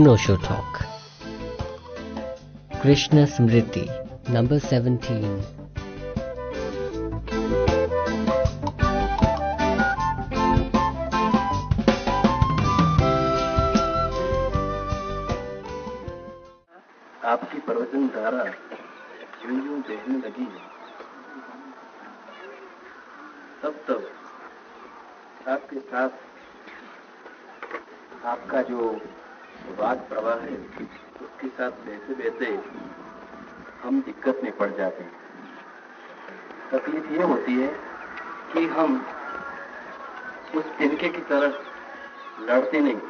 Anosho Talk. Krishna Smriti, number 17. आपकी प्रवचन धारा यूँ यूँ बहने लगी तब तब आपके साथ आपका जो वाद प्रवाह है उसके साथ बहते बहते हम दिक्कत में पड़ जाते हैं। तकलीफ़ ये होती है कि हम उस तिनके की तरह लड़ते नहीं।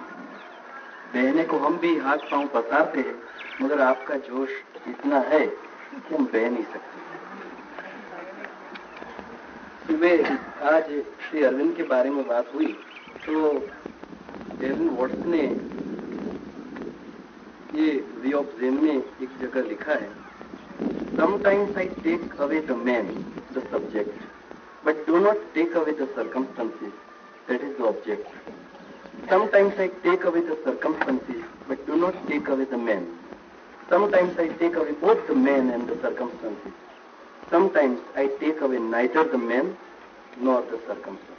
बहने को हम भी हाथ पाँव पसारते हैं, मगर आपका जोश इतना है कि हम बह नहीं सकते। सुबह आज श्री अरविंद के बारे में बात हुई तो एरविन वॉट्स ने ये वी ऑफ़ जेन में एक जगह लिखा है sometimes I take away the man the subject but do not take away the circumstances that is the object sometimes I take away the circumstances but do not take away the man sometimes I take away both the man and the circumstances sometimes I take away neither the man not the circumstance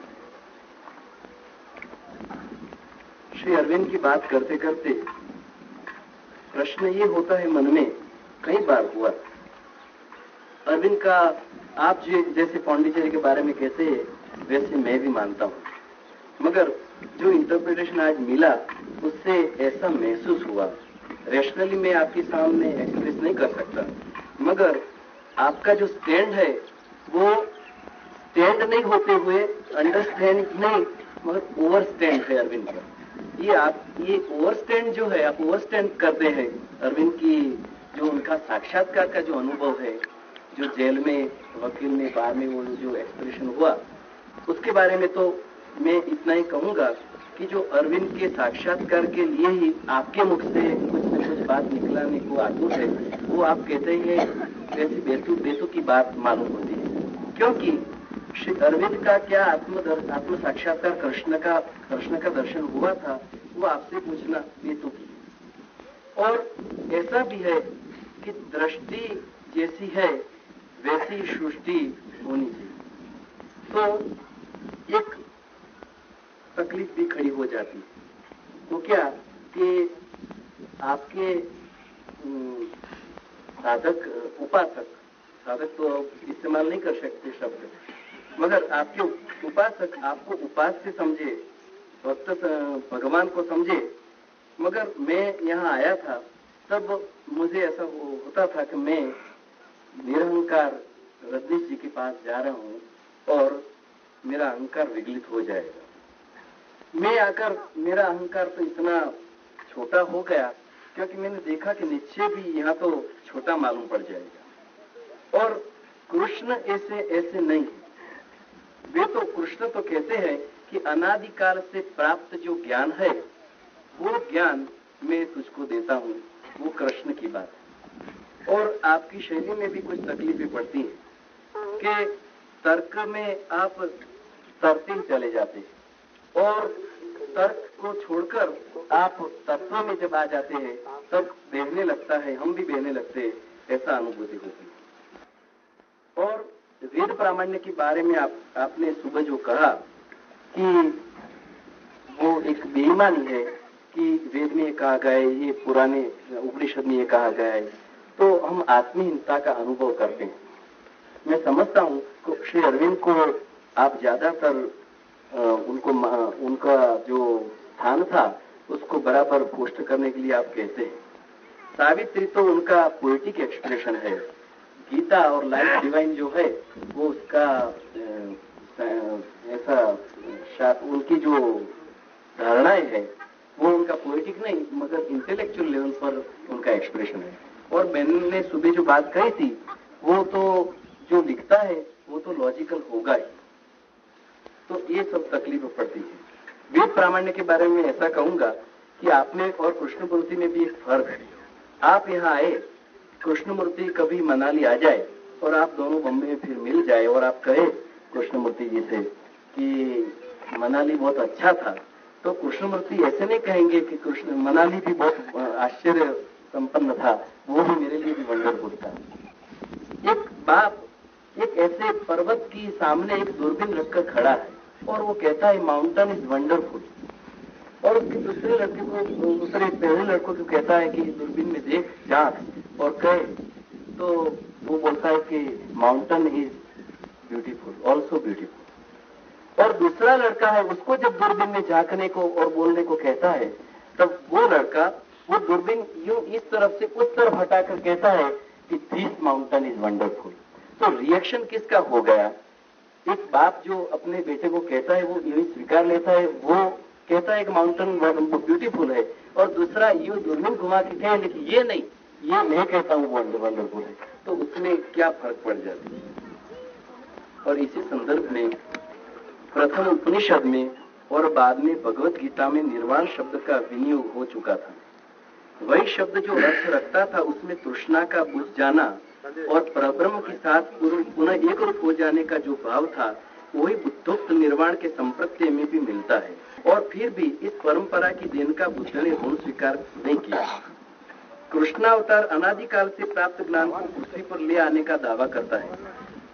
Shri Aurobindo की बात करते करते प्रश्न ये होता है मन में, कई बार हुआ अरविंद का, आप जैसे पांडिचेरी के बारे में कहते हैं, वैसे मैं भी मानता हूँ। मगर जो इंटरप्रिटेशन आज मिला, उससे ऐसा महसूस हुआ। रेशनली मैं आपके सामने एक्सप्रेस नहीं कर सकता। मगर आपका जो स्टैंड है, वो स्टैंड नहीं होते हुए अंडरस्टैंड नहीं, मगर ओवर स्टैंड है अरविंद का। ये आप, ये ओवर स्टैंड जो है, आप ओवर स्टैंड करते हैं। अरविंद की जो उनका साक्षात्कार का जो अनुभव है, जो जेल में, वकील ने बार में वो जो एक्सप्रेशन हुआ, उसके बारे में तो मैं इतना ही कहूँगा कि जो अरविंद के साक्षात्कार के लिए ही आपके मुख से कुछ न कुछ बात निकलाने को आतुर है, वो आप कहते हैं वैसी बेतु बेतु की बात मालूम होती है। क्योंकि श्री अरविंद का क्या आत्म आत्म साक्षात्कार कृष्ण का कृष्ण का दर्शन हुआ था, वो आपसे पूछना बेतु की और ऐसा भी है कि दृष्टि जैसी है, वैसी सृष्टि होनी चाहिए। तो एक तकलीफ़ भी खड़ी हो जाती है। तो क्या कि आपके साधक, उपासक, साधक तो इस्तेमाल नहीं कर सकते शब्द। मगर आपके उपासक आपको उपास्य समझे भक्त भगवान को समझे। मगर मैं यहाँ आया था तब मुझे ऐसा हो, होता था कि मैं निरहंकार रजनीश जी के पास जा रहा हूँ और मेरा अहंकार विगलित हो जाएगा। मैं आकर मेरा अहंकार तो इतना छोटा हो गया क्योंकि मैंने देखा कि निश्चय भी यहाँ तो छोटा मालूम पड़ जाएगा। और कृष्ण ऐसे ऐसे नहीं वे तो कृष्ण तो कहते हैं कि अनादिकाल से प्राप्त जो ज्ञान है, वो ज्ञान मैं तुझको देता हूँ। वो कृष्ण की बात है। और आपकी शैली में भी कुछ तकलीफें पड़ती हैं कि तर्क में आप तरते ही चले जाते हैं। और तर्क को छोड़कर आप तत्व में जब आ जाते हैं, तब बहने लगता है, हम भी बहने लगते हैं, ऐसा अनुभूति होती है। और वेद प्रामाण्य के बारे में आप, आपने सुबह जो कहा कि वो एक बेईमानी है कि वेद में कहा गया है, ये पुराने उपनिषद में ये कहा गया है। तो हम आत्महीनता का अनुभव करते हैं। मैं समझता हूँ श्री अरविंद को आप ज़्यादातर उनको उनका जो स्थान था, उसको बराबर पोस्ट करने के लिए आप कहते हैं। सावित्री तो उनका पोइटिक एक्सप्रेशन है। गीता और लाइफ डिवाइन जो है, वो उसका ऐसा उनकी जो धारणाएँ है, वो उनका पोइटिक नहीं, मगर इंटेलेक्चुअल लेवल पर उनका एक्सप्रेशन है। और मैंने सुबह जो बात कही थी, वो तो जो लिखता है, वो तो लॉजिकल होगा ही। तो ये सब तकलीफ़ पड़ती है। वेद प्रामाण्य के बारे में ऐसा कहूँगा कि आप में और कृष्णमूर्ति में भी एक फ़र्क है। आप यहाँ आए कृष्णमूर्ति कभी मनाली आ जाए और आप दोनों बम्बे फिर मिल जाए और आप कहे कृष्णमूर्ति जी से कि मनाली बहुत अच्छा था तो कृष्णमूर्ति ऐसे नहीं कहेंगे कि कृष्ण, मनाली भी बहुत आश्चर्य संपन्न था, वो भी मेरे लिए भी वंडरफुल था। एक बाप, एक ऐसे पर्वत की सामने एक दूरबीन रखकर खड़ा है और वो कहता है माउंटेन इज़ वंडरफुल और उसके दूसरे लड़के को दूसरे पहले लड़कों को कहता है कि दूरबीन में देख झाँक और कहे तो वो बोलता है कि mountain is beautiful also beautiful और दूसरा लड़का है, उसको जब दूरबीन में झांकने को और बोलने को कहता है, तब वो लड़का, वो दूरबीन यूँ इस तरफ़ से उस तरफ़ हटाकर कहता है कि दिस माउंटेन इज़ वंडरफुल तो रिएक्शन किसका हो गया? एक बाप जो अपने बेटे को कहता है, वो यही स्वीकार लेता है, वो कहता है कि माउंटेन ब्यूटीफुल है। और दूसरा, यू दूरबीन घुमा के कहे लेकिन ये नहीं। ये मैं कहता हूँ वंडरफुल है। तो उसमें क्या फ़र्क पड़ जाता है? और इसी संदर्भ में प्रथम उपनिषद में और बाद में भगवत गीता में निर्वाण शब्द का विनियोग हो चुका था। वही शब्द जो अर्थ रखता था, उसमें तृष्णा का बुझ जाना और परब्रह्म के साथ पुनः एक रूप हो जाने का जो भाव था वही बुद्धोक्त निर्वाण के संप्रत्य में भी मिलता है। और फिर भी इस परंपरा की देन का बुद्ध ने ऋण स्वीकार नहीं किया। कृष्णावतार अनादिकाल से प्राप्त ज्ञान को पृथ्वी पर ले आने का दावा करता है।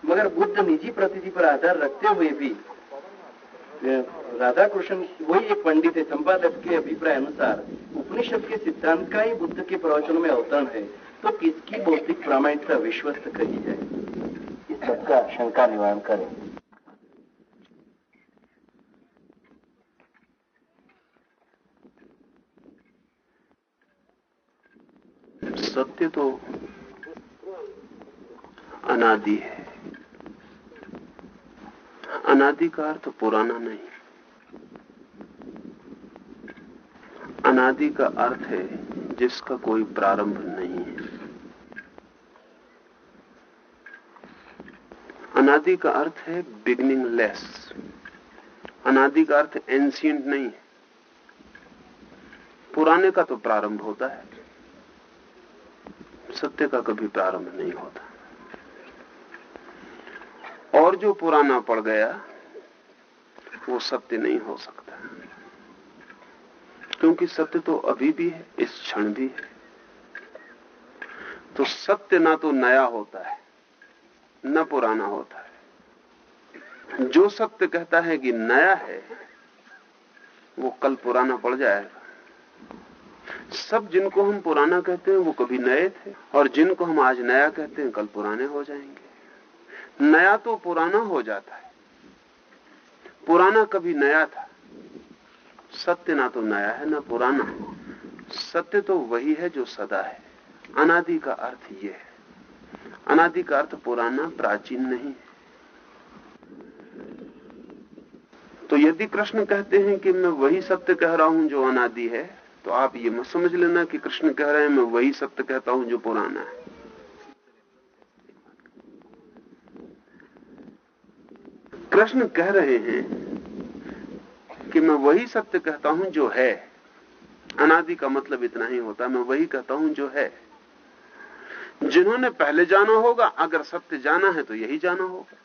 मगर बुद्ध निजी प्रतीति पर आधार रखते हुए भी राधा कृष्ण वही एक पंडित है, संपादक के अभिप्राय अनुसार उपनिषद के सिद्धांत का ही बुद्ध के प्रवचनों में अवतरण है। तो किसकी बौद्धिक प्रामाणिकता विश्वस्त कही जाए? इस सबका शंका निवारण करें। सत्य तो अनादि है। अनादि का अर्थ पुराना नहीं। अनादि का अर्थ है जिसका कोई प्रारंभ नहीं है। अनादि का अर्थ है बिगनिंग लेस अनादि का अर्थ एंशियंट नहीं है। पुराने का तो प्रारंभ होता है। सत्य का कभी प्रारंभ नहीं होता। और जो पुराना पड़ गया, वो सत्य नहीं हो सकता। क्योंकि सत्य तो अभी भी है, इस क्षण भी है। तो सत्य ना तो नया होता है, न पुराना होता है। जो सत्य कहता है कि नया है, वो कल पुराना पड़ जाएगा। सब जिनको हम पुराना कहते हैं, वो कभी नए थे। और जिनको हम आज नया कहते हैं, कल पुराने हो जाएँगे। नया तो पुराना हो जाता है। पुराना कभी नया था। सत्य ना तो नया है, ना पुराना। है सत्य तो वही है जो सदा है। अनादि का अर्थ ये है। अनादि का अर्थ पुराना, प्राचीन नहीं तो यदि कृष्ण कहते हैं कि मैं वही सत्य कह रहा हूँ जो अनादि है तो आप ये मत समझ लेना कि कृष्ण कह रहे हैं, मैं वही सत्य कहता हूँ जो पुराना है। कृष्ण कह रहे हैं कि मैं वही सत्य कहता हूँ जो है। अनादि का मतलब इतना ही होता, मैं वही कहता हूँ जो है। जिन्होंने पहले जाना होगा, अगर सत्य जाना है तो यही जाना होगा।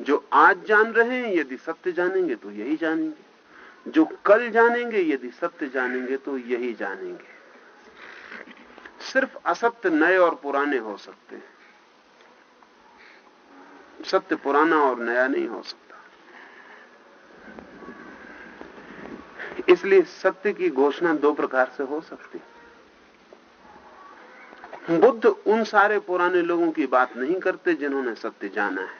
जो आज जान रहे हैं, यदि सत्य जानेंगे तो यही जानेंगे। जो कल जानेंगे, यदि सत्य जानेंगे तो यही जानेंगे। सिर्फ़ असत्य नए और पुराने हो सकते हैं। सत्य पुराना और नया नहीं हो सकता। इसलिए सत्य की घोषणा दो प्रकार से हो सकती बुद्ध उन सारे पुराने लोगों की बात नहीं करते जिन्होंने सत्य जाना है।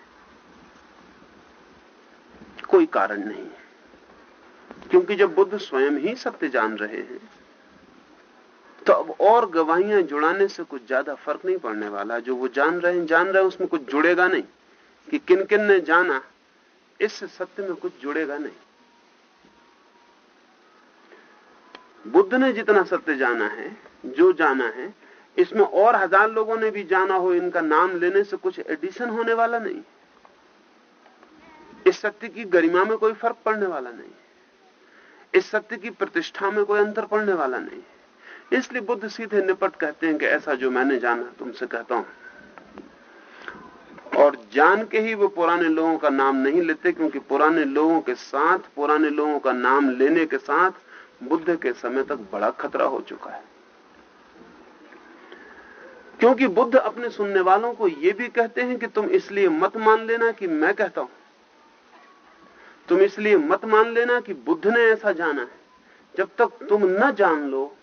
कोई कारण नहीं है। क्योंकि जब बुद्ध स्वयं ही सत्य जान रहे हैं तो अब और गवाहियाँ जुड़ाने से कुछ ज़्यादा फ़र्क नहीं पड़ने वाला। जो वो जान रहे हैं, जान रहे हैं, उसमें कुछ जुड़ेगा नहीं। कि किन किन ने जाना, इस सत्य में कुछ जुड़ेगा नहीं। बुद्ध ने जितना सत्य जाना है, जो जाना है, इसमें और हज़ार लोगों ने भी जाना हो, इनका नाम लेने से कुछ एडिशन होने वाला नहीं। इस सत्य की गरिमा में कोई फ़र्क पड़ने वाला नहीं। इस सत्य की प्रतिष्ठा में कोई अंतर पड़ने वाला नहीं इसलिए बुद्ध सीधे निपट कहते हैं कि ऐसा जो मैंने जाना तुमसे कहता हूँ। और जान के ही वो पुराने लोगों का नाम नहीं लेते, क्योंकि पुराने लोगों के साथ, पुराने लोगों का नाम लेने के साथ बुद्ध के समय तक बड़ा खतरा हो चुका है। क्योंकि बुद्ध अपने सुनने वालों को यह भी कहते हैं कि तुम इसलिए मत मान लेना कि मैं कहता हूँ। तुम इसलिए मत मान लेना कि बुद्ध ने ऐसा जाना है। जब तक तुम न जान लो,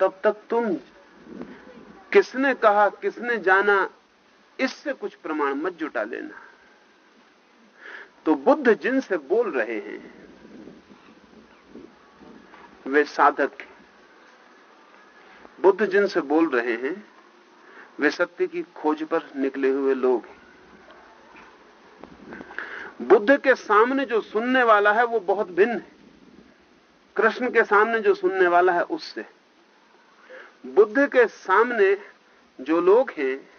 तब तक तुम किसने कहा, किसने जाना, इससे कुछ प्रमाण मत जुटा लेना। तो बुद्ध जिनसे बोल रहे हैं, वे साधक बुद्ध जिनसे बोल रहे हैं, वे सत्य की खोज पर निकले हुए लोग हैं। बुद्ध के सामने जो सुनने वाला है, वो बहुत भिन्न है। कृष्ण के सामने जो सुनने वाला है, उससे। बुद्ध के सामने जो लोग हैं,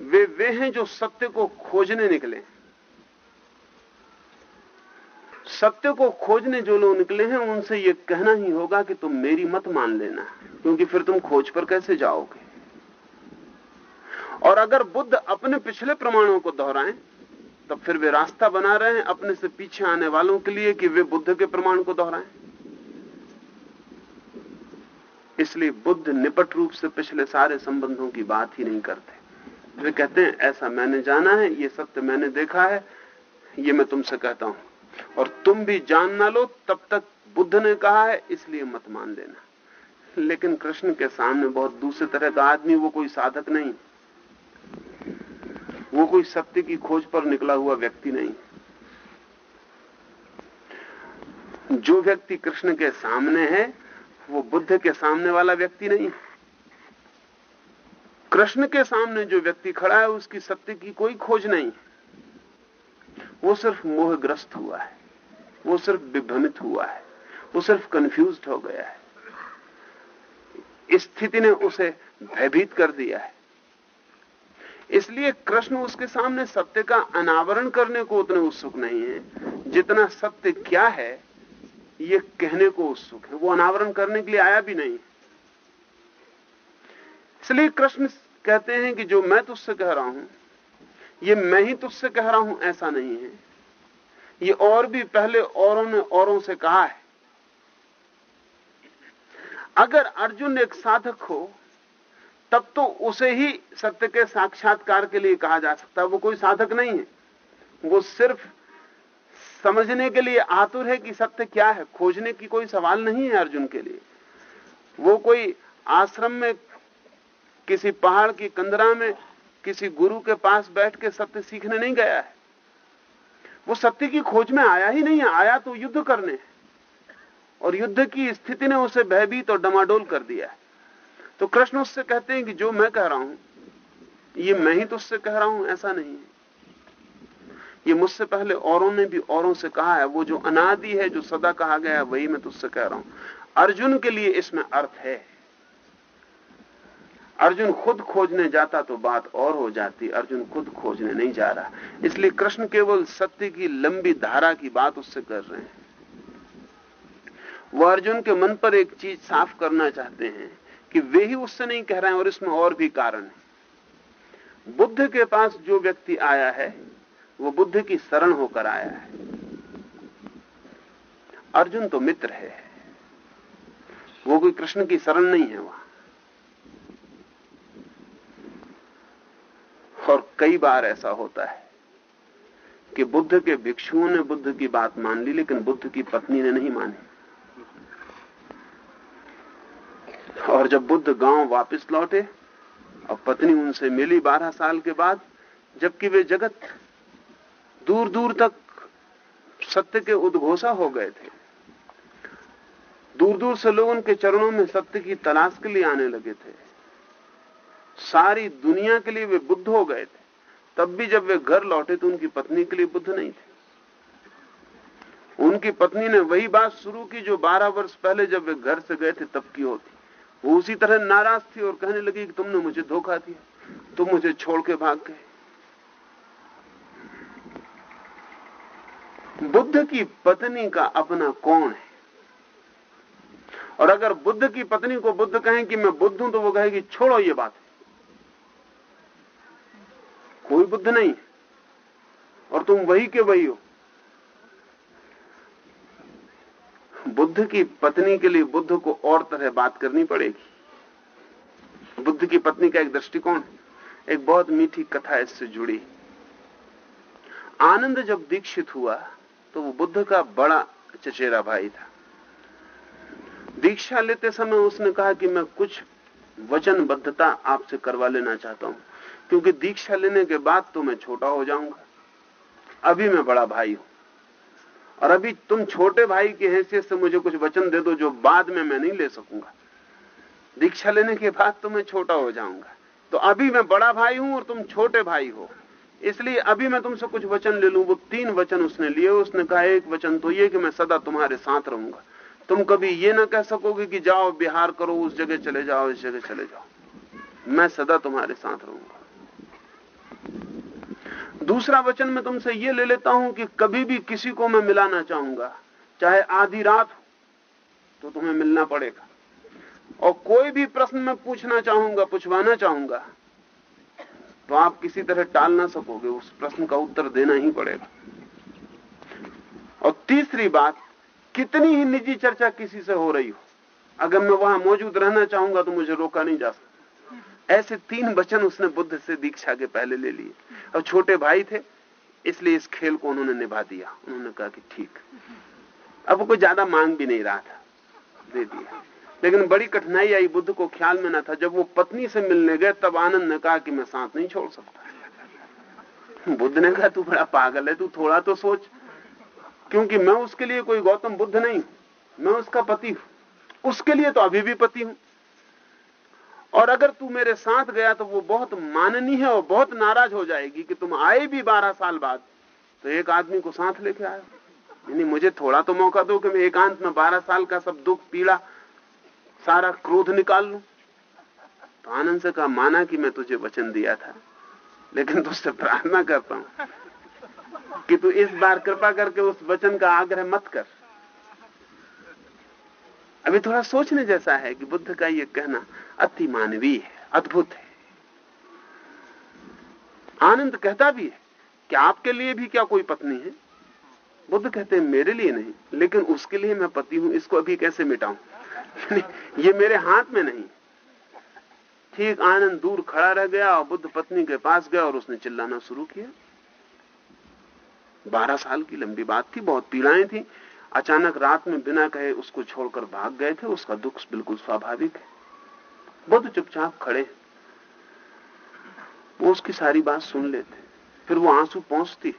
वे वे हैं जो सत्य को खोजने निकले। सत्य को खोजने जो लोग निकले हैं, उनसे ये कहना ही होगा कि तुम मेरी मत मान लेना, क्योंकि फिर तुम खोज पर कैसे जाओगे? और अगर बुद्ध अपने पिछले प्रमाणों को दोहराएँ तब फिर वे रास्ता बना रहे हैं अपने से पीछे आने वालों के लिए कि वे बुद्ध के प्रमाण को दोहराएँ। इसलिए बुद्ध निपट रूप से पिछले सारे संबंधों की बात ही नहीं करते। वे कहते हैं, ऐसा मैंने जाना है, ये सत्य मैंने देखा है, ये मैं तुमसे कहता हूँ। और तुम भी जान ना लो, तब तक बुद्ध ने कहा है, इसलिए मत मान लेना। लेकिन कृष्ण के सामने बहुत दूसरे तरह का आदमी, वो कोई साधक नहीं। वो कोई सत्य की खोज पर निकला हुआ व्यक्ति नहीं। जो व्यक्ति कृष्ण के सामने है, वो बुद्ध के सामने वाला व्यक्ति नहीं। कृष्ण के सामने जो व्यक्ति खड़ा है, उसकी सत्य की कोई खोज नहीं। वो सिर्फ़ मोहग्रस्त हुआ है। वो सिर्फ़ विभ्रमित हुआ है। वो सिर्फ़ कंफ्यूज हो गया है। स्थिति ने उसे भयभीत कर दिया है। इसलिए कृष्ण उसके सामने सत्य का अनावरण करने को उतने उत्सुक नहीं है। जितना सत्य क्या है, ये कहने को उत्सुक है। वो अनावरण करने के लिए आया भी नहीं। इसलिए कृष्ण कहते हैं कि जो मैं तुझसे कह रहा हूँ, ये मैं ही तुझसे कह रहा हूँ, ऐसा नहीं है। ये और भी पहले औरों ने औरों से कहा है। अगर अर्जुन एक साधक हो तब तो उसे ही सत्य के साक्षात्कार के लिए कहा जा सकता है। वो कोई साधक नहीं है। वो सिर्फ़ समझने के लिए आतुर है कि सत्य क्या है। खोजने की कोई सवाल नहीं है अर्जुन के लिए। वो कोई आश्रम में, किसी पहाड़ की कंदरा में, किसी गुरु के पास बैठ के सत्य सीखने नहीं गया है। वो सत्य की खोज में आया ही नहीं है। आया तो युद्ध करने। और युद्ध की स्थिति ने उसे भयभीत और डमाडोल कर दिया है। तो कृष्ण उससे कहते हैं कि जो मैं कह रहा हूँ, ये मैं ही तो उससे कह रहा हूँ, ऐसा नहीं है। ये मुझसे पहले औरों ने भी औरों से कहा है, वो जो अनादि है, जो सदा कहा गया है, वही मैं तुझसे कह रहा हूँ। अर्जुन के लिए इसमें अर्थ है। अर्जुन खुद खोजने जाता तो बात और हो जाती, अर्जुन खुद खोजने नहीं जा रहा। इसलिए कृष्ण केवल सत्य की लंबी धारा की बात उससे कर रहे हैं। वो अर्जुन के मन पर एक चीज़ साफ़ करना चाहते हैं कि वे ही उससे नहीं कह रहे हैं और इसमें और भी कारण है। बुद्ध के पास जो व्यक्ति आया है, वो बुद्ध की शरण होकर आया है। अर्जुन तो मित्र है। वो कोई कृष्ण की शरण नहीं है वहाँ। और कई बार ऐसा होता है कि बुद्ध के भिक्षुओं ने बुद्ध की बात मान ली, लेकिन बुद्ध की पत्नी ने नहीं मानी। और जब बुद्ध गाँव वापस लौटे, और पत्नी उनसे मिली बारह साल के बाद, जबकि वे जगत दूर दूर तक सत्य के उद्घोषा हो गए थे। दूर दूर से लोग उनके चरणों में सत्य की तलाश के लिए आने लगे थे। सारी दुनिया के लिए वे बुद्ध हो गए थे। तब भी जब वे घर लौटे तो उनकी पत्नी के लिए बुद्ध नहीं थे। उनकी पत्नी ने वही बात शुरू की जो बारह वर्ष पहले जब वे घर से गए थे, तब की होती। वो उसी तरह नाराज़ थी और कहने लगी कि तुमने मुझे धोखा दिया, तुम मुझे छोड़ के भाग गए। बुद्ध की पत्नी का अपना कौन है? और अगर बुद्ध की पत्नी को बुद्ध कहें कि मैं बुद्ध हूँ तो वो कहेगी छोड़ो ये बात। कोई बुद्ध नहीं और तुम वही के वही हो। बुद्ध की पत्नी के लिए बुद्ध को और तरह बात करनी पड़ेगी। बुद्ध की पत्नी का एक दृष्टिकोण एक बहुत मीठी कथा इससे जुड़ी आनंद जब दीक्षित हुआ तो वो बुद्ध का बड़ा चचेरा भाई था। दीक्षा लेते समय उसने कहा कि मैं कुछ वचनबद्धता आपसे करवा लेना चाहता हूँ, क्योंकि दीक्षा लेने के बाद तो मैं छोटा हो जाऊँगा। अभी मैं बड़ा भाई हूँ। और अभी तुम छोटे भाई की हैसियत से मुझे कुछ वचन दे दो जो बाद में मैं नहीं ले सकूँगा। दीक्षा लेने के बाद तो मैं छोटा हो जाऊँगा। तो अभी मैं बड़ा भाई हूँ और तुम छोटे भाई हो। इसलिए अभी मैं तुमसे कुछ वचन ले लू। वो तीन वचन उसने लिए, उसने कहा, एक वचन तो ये कि मैं सदा तुम्हारे साथ रहूँगा। तुम कभी ये ना कह सकोगे कि जाओ, बिहार करो, उस जगह चले जाओ, इस जगह चले जाओ। मैं सदा तुम्हारे साथ रहूँगा। दूसरा वचन मैं तुमसे ये ले लेता हूँ कि कभी भी किसी को मैं मिलाना चाहूँगा, चाहे आधी रात हो तो तुम्हें मिलना पड़ेगा। और कोई भी प्रश्न मैं पूछना चाहूँगा, पूछवाना चाहूँगा तो आप किसी तरह टाल ना सकोगे, उस प्रश्न का उत्तर देना ही पड़ेगा। और तीसरी बात, कितनी ही निजी चर्चा किसी से हो रही हो, अगर मैं वहाँ मौजूद रहना चाहूँगा तो मुझे रोका नहीं जा सकता। ऐसे तीन वचन उसने बुद्ध से दीक्षा के पहले ले लिए। और छोटे भाई थे, इसलिए इस खेल को उन्होंने निभा दिया। उन्होंने कहा कि ठीक। अब कोई ज़्यादा मांग भी नहीं रहा था। दे दिया। लेकिन बड़ी कठिनाई आई, बुद्ध को ख्याल में ना था। जब वो पत्नी से मिलने गए, तब आनंद ने कहा कि मैं साथ नहीं छोड़ सकता। बुद्ध ने कहा, तू बड़ा पागल है, तू थोड़ा तो सोच। क्योंकि मैं उसके लिए कोई गौतम बुद्ध नहीं मैं उसका पति हूँ। उसके लिए तो अभी भी पति हूँ। और अगर तू मेरे साथ गया तो वो बहुत माननीय है और बहुत नाराज़ हो जाएगी कि तुम आए भी बारह साल बाद। तो एक आदमी को साथ लेके आए यानी मुझे थोड़ा तो मौका दो कि मैं एकांत में बारह साल का सब दुख पीड़ा, सारा क्रोध निकाल लू। तो आनंद से कहा, माना कि मैं तुझे वचन दिया था, लेकिन तुझसे प्रार्थना करता हूँ कि तू इस बार कृपा करके उस वचन का आग्रह मत कर। अभी थोड़ा सोचने जैसा है कि बुद्ध का यह कहना अति मानवीय है, अद्भुत है। आनंद कहता भी है कि आपके लिए भी क्या कोई पत्नी है? बुद्ध कहते हैं, मेरे लिए नहीं, लेकिन उसके लिए मैं पति हूँ, इसको अभी कैसे मिटाऊं? ये मेरे हाथ में नहीं। ठीक आनंद दूर खड़ा रह गया और बुद्ध पत्नी के पास गया और उसने चिल्लाना शुरू किया। बारह साल की लंबी बात थी, बहुत पीड़ाएँ थी अचानक रात में बिना कहे उसको छोड़कर भाग गए थे, उसका दुख बिल्कुल स्वाभाविक है। बुद्ध चुपचाप खड़े वो उसकी सारी बात सुन लेते फिर वो आँसू पहुँचती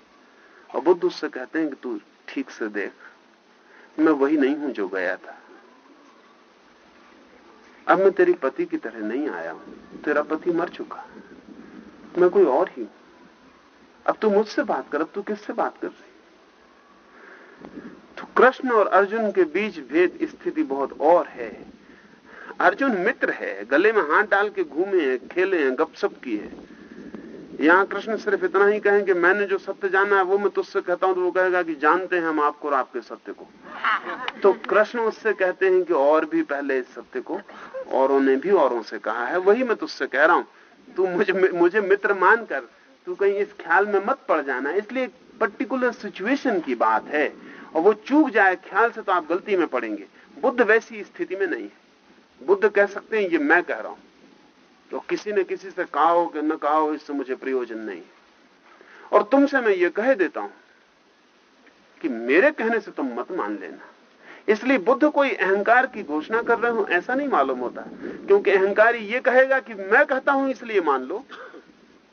और बुद्ध उससे कहते हैं कि तू ठीक से देख, मैं वही नहीं हूँ जो गया था। अब मैं तेरी पति की तरह नहीं आया हूँ, तेरा पति मर चुका मैं कोई और ही हूँ। अब तू मुझसे बात कर, अब तू किससे बात कर रही तो कृष्ण और अर्जुन के बीच भेद स्थिति बहुत और है। अर्जुन मित्र है, गले में हाथ डाल के घूमे हैं, खेले हैं, गपशप की है। यहाँ कृष्ण सिर्फ़ इतना ही कहें मैंने जो सत्य जाना है वो मैं तुझसे कहता हूँ तो वो कहेगा कि जानते हैं हम आपको और आपके सत्य को। तो कृष्ण उससे कहते हैं कि और भी पहले इस सत्य को औरों ने भी औरों से कहा है। वही मैं तुझसे कह रहा हूँ, तू मुझे मुझे मित्र मानकर तू कहीं इस ख्याल में मत पड़ जाना। इसलिए पर्टिकुलर सिचुएशन की बात है। और वो चूक जाए, ख्याल से तो आप गलती में पड़ेंगे। बुद्ध वैसी स्थिति में नहीं है। बुद्ध कह सकते हैं, ये मैं कह रहा हूँ। तो किसी ने किसी से कहा हो कि न कहा हो इससे मुझे प्रयोजन नहीं और तुमसे मैं ये कह देता हूँ कि मेरे कहने से तुम मत मान लेना। इसलिए बुद्ध कोई अहंकार की घोषणा कर रहे हो, ऐसा नहीं मालूम होता। क्योंकि अहंकारी ये कहेगा कि मैं कहता हूँ, इसलिए मान लो।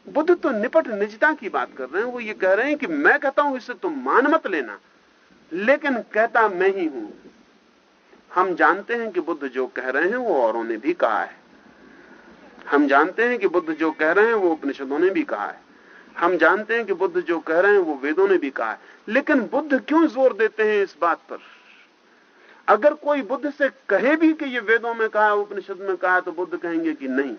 बुद्ध तो निपट निजता की बात कर रहे हैं, वो ये कह रहे हैं कि मैं कहता हूँ, इससे तुम मान मत लेना। लेकिन कहता मैं ही हूँ। हम जानते हैं कि बुद्ध जो कह रहे हैं वो औरों ने भी कहा है। हम जानते हैं कि बुद्ध जो कह रहे हैं वो उपनिषदों ने भी कहा है। हम जानते हैं कि बुद्ध जो कह रहे हैं वो वेदों ने भी कहा है। लेकिन बुद्ध क्यों ज़ोर देते हैं इस बात पर? अगर कोई बुद्ध से कहे भी कि ये वेदों में कहा, उपनिषद में कहा तो बुद्ध कहेंगे कि नहीं।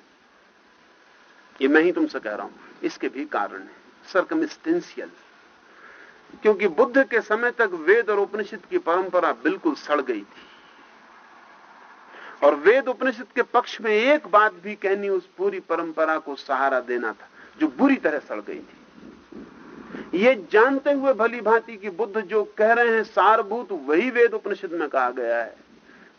ये मैं ही तुमसे कह रहा हूँ। इसके भी कारण है। सरकमिस्टेंशियल क्योंकि बुद्ध के समय तक वेद और उपनिषद की परंपरा बिल्कुल सड़ गई थी। और वेद उपनिषद के पक्ष में एक बात भी कहनी, उस पूरी परंपरा को सहारा देना था, जो बुरी तरह सड़ गई थी। ये जानते हुए भली भांति कि बुद्ध जो कह रहे हैं, सारभूत, वही वेद उपनिषद में कहा गया है।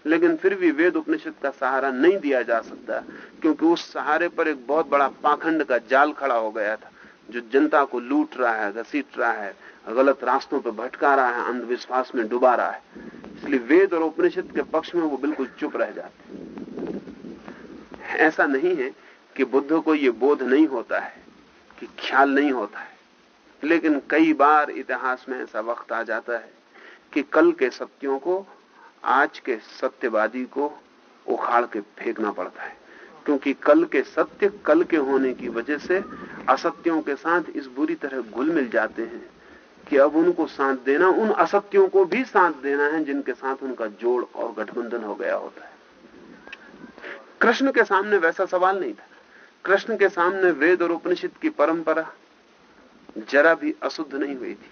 लेकिन फिर भी वेद उपनिषद का सहारा नहीं दिया जा सकता, क्योंकि उस सहारे पर एक बहुत बड़ा पाखंड का जाल खड़ा हो गया था। जो जनता को लूट रहा है, घसीट रहा है, गलत रास्तों पर भटका रहा है, अंधविश्वास में डुबा रहा है। इसलिए वेद और उपनिषद के पक्ष में वो बिल्कुल चुप रह जाते ऐसा नहीं है कि बुद्ध को ये बोध नहीं होता है, कि ख्याल नहीं होता है। लेकिन कई बार इतिहास में ऐसा वक्त आ जाता है कि कल के सत्यों को आज के सत्यवादी को उखाड़ के फेंकना पड़ता है। क्योंकि कल के सत्य कल के होने की वजह से असत्यों के साथ इस बुरी तरह घुल मिल जाते हैं कि अब उनको साथ देना, उन असत्यों को भी साथ देना है जिनके साथ उनका जोड़ और गठबंधन हो गया होता है। कृष्ण के सामने वैसा सवाल नहीं था। कृष्ण के सामने वेद और उपनिषद की परंपरा जरा भी अशुद्ध नहीं हुई थी।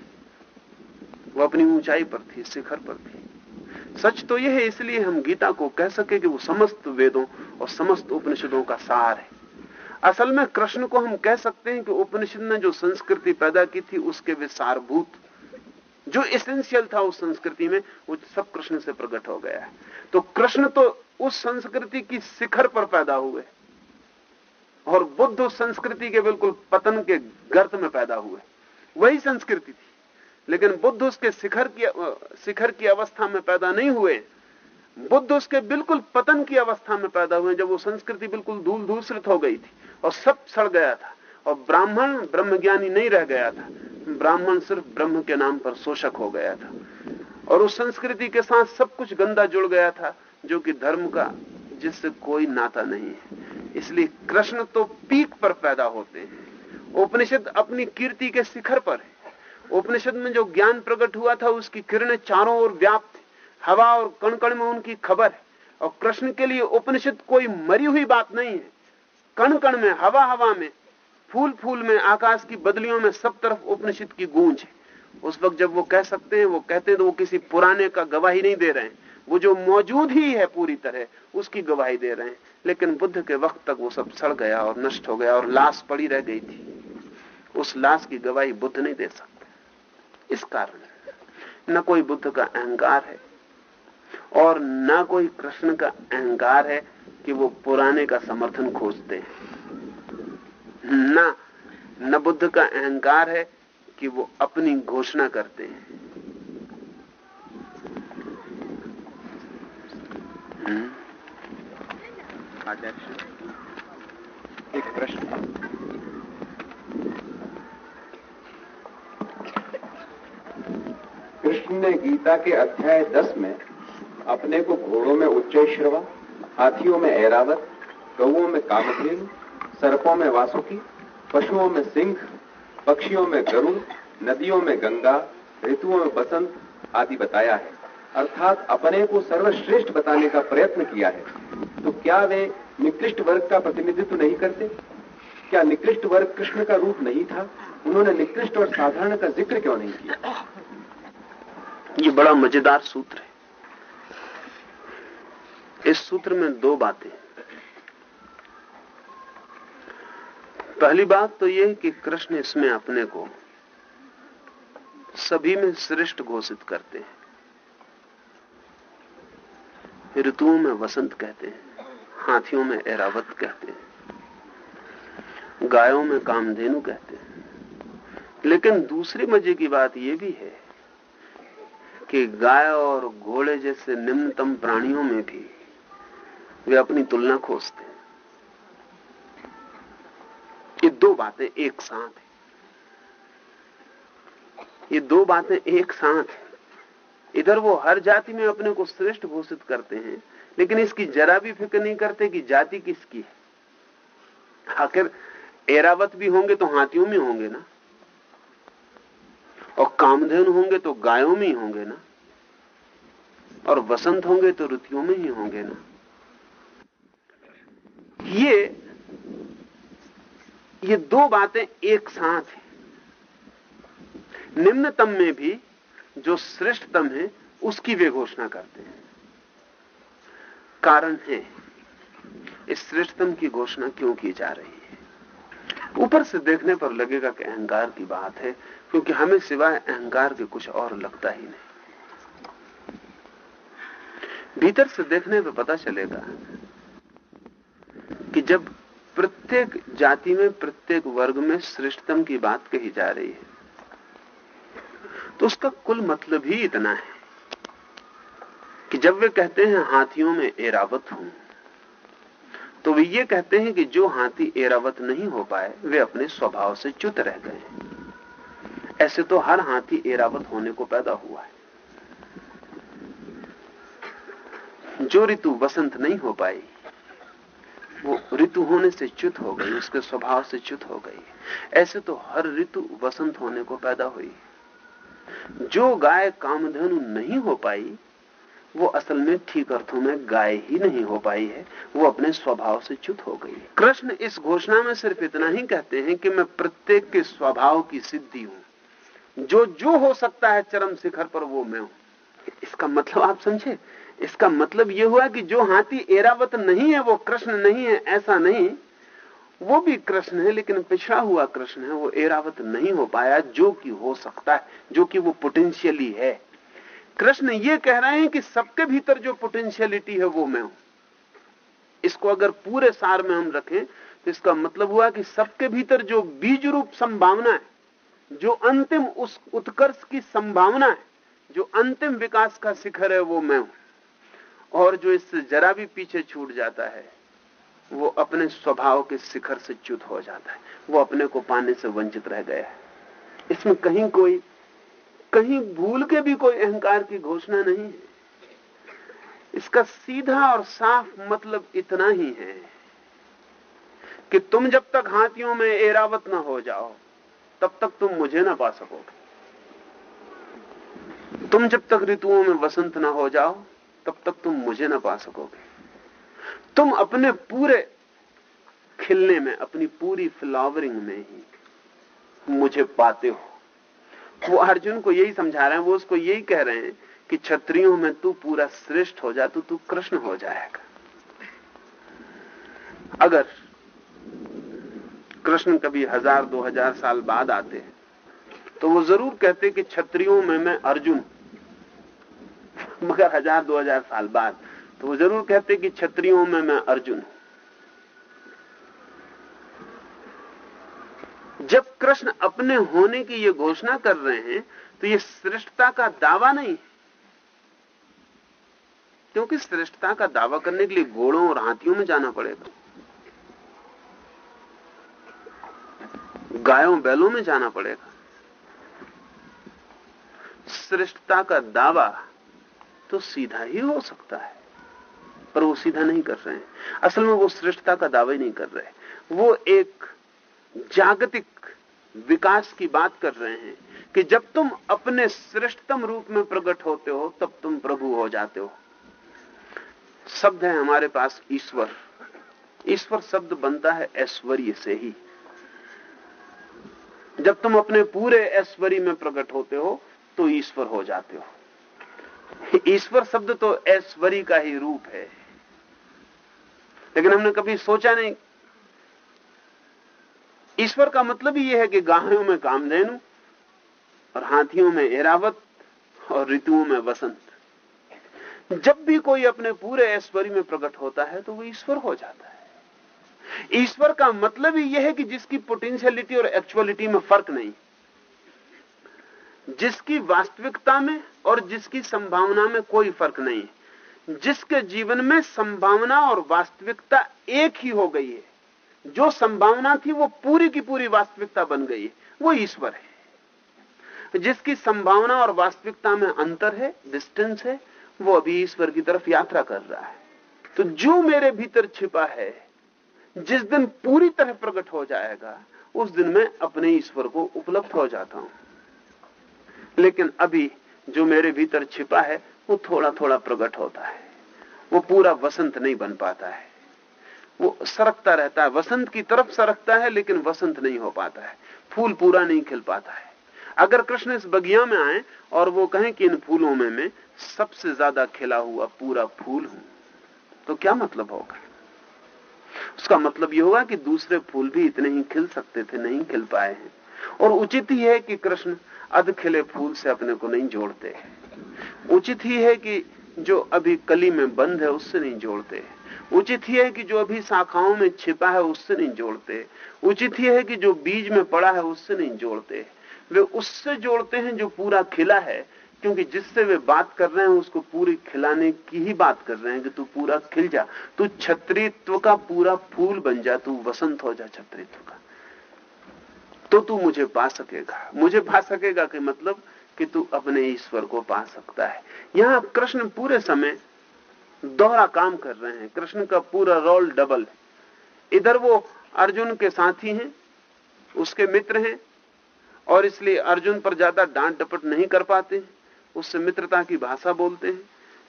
वो अपनी ऊंचाई पर थी, शिखर पर थी। सच तो यह है, इसलिए हम गीता को कह सके कि वो समस्त वेदों और समस्त उपनिषदों का सार है। असल में कृष्ण को हम कह सकते हैं कि उपनिषद ने जो संस्कृति पैदा की थी, उसके वे सारभूत। जो एसेंशियल था उस संस्कृति में, वो सब कृष्ण से प्रकट हो गया। है तो कृष्ण तो उस संस्कृति की शिखर पर पैदा हुए और बुद्ध उस संस्कृति के बिल्कुल पतन के गर्त में पैदा हुए। वही संस्कृति थी। लेकिन बुद्ध उसके शिखर की शिखर की अवस्था में पैदा नहीं हुए। बुद्ध उसके बिल्कुल पतन की अवस्था में पैदा हुए, जब वो संस्कृति बिल्कुल धूल धूसरित हो गई थी और सब सड़ गया था और ब्राह्मण, ब्रह्मज्ञानी नहीं रह गया था। ब्राह्मण सिर्फ़ ब्रह्म के नाम पर शोषक हो गया था। और उस संस्कृति के साथ सब कुछ गंदा जुड़ गया था, जो कि धर्म का जिससे कोई नाता नहीं है। इसलिए कृष्ण तो पीक पर पैदा होते हैं। उपनिषद अपनी कीर्ति के शिखर पर है। उपनिषद में जो ज्ञान प्रकट हुआ था, उसकी किरणें चारों ओर व्याप्त हवा और कण कण में उनकी खबर है। और कृष्ण के लिए उपनिषद कोई मरी हुई बात नहीं है। कण कण में हवा हवा में फूल फूल में, आकाश की बदलियों में सब तरफ़ उपनिषद की गूंज है। उस वक्त जब वो कह सकते हैं, वो कहते हैं तो वो किसी पुराने का गवाही नहीं दे रहे हैं। वो जो मौजूद ही है पूरी तरह, उसकी गवाही दे रहे हैं। लेकिन बुद्ध के वक्त तक वो सब सड़ गया और नष्ट हो गया और लाश पड़ी रह गई थी। उस लाश की गवाही बुद्ध नहीं दे सकते। इस कारण न कोई बुद्ध का अहंकार है और न कोई कृष्ण का अहंकार है कि वो पुराने का समर्थन खोजते हैं। न न बुद्ध का अहंकार है कि वो अपनी घोषणा करते हैं। हम्म। एक प्रश्न। कृष्ण ने गीता के अध्याय 10 में अपने को घोड़ों में उच्च श्रवा, हाथियों में ऐरावत गऊ में कामधेनु, सर्पों में वासुकी, पशुओं में सिंह, पक्षियों में गरुड़, नदियों में गंगा, ऋतुओं में बसंत आदि बताया है। अर्थात अपने को सर्वश्रेष्ठ बताने का प्रयत्न किया है। तो क्या वे निकृष्ट वर्ग का प्रतिनिधित्व नहीं करते? क्या निकृष्ट वर्ग कृष्ण का रूप नहीं था? उन्होंने निकृष्ट और साधारण का ज़िक्र क्यों नहीं किया? ये बड़ा मज़ेदार सूत्र है। इस सूत्र में दो बातें पहली बात तो यह कि कृष्ण इसमें अपने को सभी में श्रेष्ठ घोषित करते हैं। ऋतुओं में वसंत कहते हैं, हाथियों में एरावत कहते हैं, गायों में कामधेनु कहते हैं। लेकिन दूसरी मज़े की बात यह भी है कि गाय और घोड़े जैसे निम्नतम प्राणियों में भी वे अपनी तुलना खोजते हैं। ये दो बातें एक साथ है। ये दो बातें एक साथ है। इधर वो हर जाति में अपने को श्रेष्ठ घोषित करते हैं, लेकिन इसकी जरा भी फ़िक्र नहीं करते कि जाति किसकी है। आखिर एरावत भी होंगे तो हाथियों में होंगे ना। और कामधेनु होंगे तो गायों में ही होंगे ना? और वसंत होंगे तो ऋतुओं में ही होंगे ना? ये ये दो बातें एक साथ हैं। निम्नतम में भी जो श्रेष्ठतम है, उसकी वे घोषणा करते हैं। कारण है। इस श्रेष्ठतम की घोषणा क्यों की जा रही है? ऊपर से देखने पर लगेगा कि अहंकार की बात है, क्योंकि हमें सिवाय अहंकार के कुछ और लगता ही नहीं। भीतर से देखने पर पता चलेगा कि जब प्रत्येक जाति में, प्रत्येक वर्ग में श्रेष्ठतम की बात कही जा रही है तो उसका कुल मतलब ही इतना है कि जब वे कहते हैं, हाथियों में एरावत हूँ तो वे ये कहते हैं कि जो हाथी एरावत नहीं हो पाए, वे अपने स्वभाव से च्युत रह गए ऐसे तो हर हाथी एरावत होने को पैदा हुआ है। जो ऋतु वसंत नहीं हो पाई, वो ऋतु होने से च्युत हो गई, उसके स्वभाव से च्युत हो गई। ऐसे तो हर ऋतु वसंत होने को पैदा हुई। जो गाय कामधेनु नहीं हो पाई वो असल में ठीक अर्थों में गाय ही नहीं हो पाई है, वो अपने स्वभाव से च्युत हो गई कृष्ण इस घोषणा में सिर्फ़ इतना ही कहते हैं कि मैं प्रत्येक के स्वभाव की सिद्धि हूँ। जो जो हो सकता है चरम शिखर पर वो मैं हूँ। इसका मतलब आप समझे? इसका मतलब ये हुआ कि जो हाथी एरावत नहीं है, वो कृष्ण नहीं है, ऐसा नहीं। वो भी कृष्ण है, लेकिन पिछड़ा हुआ कृष्ण है, वो एरावत नहीं हो पाया, जो कि हो सकता है, जो कि वो पोटेंशियली है। कृष्ण ये कह रहे हैं कि सबके भीतर जो पोटेंशियलिटी है वो मैं हूँ। इसको अगर पूरे सार में हम रखें तो इसका मतलब हुआ कि सबके भीतर जो बीज रूप संभावना है, जो अंतिम उस उत्कर्ष की संभावना है, जो अंतिम विकास का शिखर है वो मैं हूँ। और जो इससे जरा भी पीछे छूट जाता है, वो अपने स्वभाव के शिखर से च्युत हो जाता है। वो अपने को पाने से वंचित रह गया है। इसमें कहीं कोई कहीं भूल के भी कोई अहंकार की घोषणा नहीं है। इसका सीधा और साफ़ मतलब इतना ही है कि तुम जब तक हाथियों में एरावत ना हो जाओ, तब तक तुम मुझे ना पा सकोगे। तुम जब तक ऋतुओं में वसंत ना हो जाओ, तब तक तुम मुझे ना पा सकोगे। तुम अपने पूरे खिलने में, अपनी पूरी फ्लावरिंग में ही मुझे पाते हो। वो अर्जुन को यही समझा रहे हैं, वो उसको यही कह रहे हैं कि क्षत्रियों में तू पूरा श्रेष्ठ हो जा तो तू कृष्ण हो जाएगा। अगर कृष्ण कभी हज़ार, दो हज़ार साल बाद आते हैं तो वो ज़रूर कहते कि क्षत्रियों में मैं अर्जुन। मगर हज़ार, दो हज़ार साल बाद तो वो ज़रूर कहते कि क्षत्रियों में मैं अर्जुन हूँ। जब कृष्ण अपने होने की ये घोषणा कर रहे हैं तो ये श्रेष्ठता का दावा नहीं क्योंकि श्रेष्ठता का दावा करने के लिए घोड़ों और हाथियों में जाना पड़ेगा। गायों बैलों में जाना पड़ेगा। श्रेष्ठता का दावा तो सीधा ही हो सकता है, पर वो सीधा नहीं कर रहे हैं। असल में वो श्रेष्ठता का दावा ही नहीं कर रहे वो एक जागतिक विकास की बात कर रहे हैं कि जब तुम अपने श्रेष्ठतम रूप में प्रकट होते हो, तब तुम प्रभु हो जाते हो। शब्द है हमारे पास ईश्वर। ईश्वर शब्द बनता है ऐश्वर्य से ही। जब तुम अपने पूरे ऐश्वर्य में प्रकट होते हो तो ईश्वर हो जाते हो। ईश्वर शब्द तो ऐश्वर्य का ही रूप है। लेकिन हमने कभी सोचा नहीं ईश्वर का मतलब यह है कि गायों में कामधेनु और हाथियों में एरावत और ऋतुओं में वसंत। जब भी कोई अपने पूरे ऐश्वर्य में प्रकट होता है तो वो ईश्वर हो जाता है। ईश्वर का मतलब ही यह है कि जिसकी पोटेंशियलिटी और एक्चुअलिटी में फ़र्क नहीं, जिसकी वास्तविकता में और जिसकी संभावना में कोई फ़र्क नहीं, जिसके जीवन में संभावना और वास्तविकता एक ही हो गई है। जो संभावना थी वो पूरी की पूरी वास्तविकता बन गई वो ईश्वर है। जिसकी संभावना और वास्तविकता में अंतर है डिस्टेंस है, वो अभी ईश्वर की तरफ़ यात्रा कर रहा है। तो जो मेरे भीतर छिपा है, जिस दिन पूरी तरह प्रकट हो जाएगा, उस दिन मैं अपने ईश्वर को उपलब्ध हो जाता हूँ। लेकिन अभी जो मेरे भीतर छिपा है, वो थोड़ा थोड़ा प्रकट होता है। वो पूरा वसंत नहीं बन पाता है। वो सरकता रहता है। वसंत की तरफ़ सरकता है, लेकिन वसंत नहीं हो पाता है। फूल पूरा नहीं खिल पाता है। अगर कृष्ण इस बगिया में आए और वो कहें कि इन फूलों में मैं सबसे ज़्यादा खिला हुआ पूरा फूल हूँ तो क्या मतलब होगा? उसका मतलब यह होगा कि दूसरे फूल भी इतने ही खिल सकते थे, नहीं खिल पाए हैं। और उचित ही है कि कृष्ण अध खिले फूल से अपने को नहीं जोड़ते। उचित ही है कि जो अभी कली में बंद है, उससे नहीं जोड़ते। उचित ही है कि जो अभी शाखाओं में छिपा है उससे नहीं जोड़ते। उचित ही है कि जो बीज में पड़ा है उससे नहीं जोड़ते। वे उससे जोड़ते हैं जो पूरा खिला है, क्योंकि जिससे वे बात कर रहे हैं उसको पूरी खिलाने की ही बात कर रहे हैं कि तू पूरा खिल जा, तू छत्रित्व का पूरा फूल बन जा, तू वसंत हो जा छत्रित्व का। तो तू मुझे पा सकेगा। मुझे पा सकेगा कि मतलब कि तू अपने ईश्वर को पा सकता है। यहाँ कृष्ण पूरे समय दोहरा काम कर रहे हैं। कृष्ण का पूरा रोल डबल है। इधर वो अर्जुन के साथी हैं, उसके मित्र हैं, और इसलिए अर्जुन पर ज़्यादा डांट डपट नहीं कर पाते उससे मित्रता की भाषा बोलते हैं।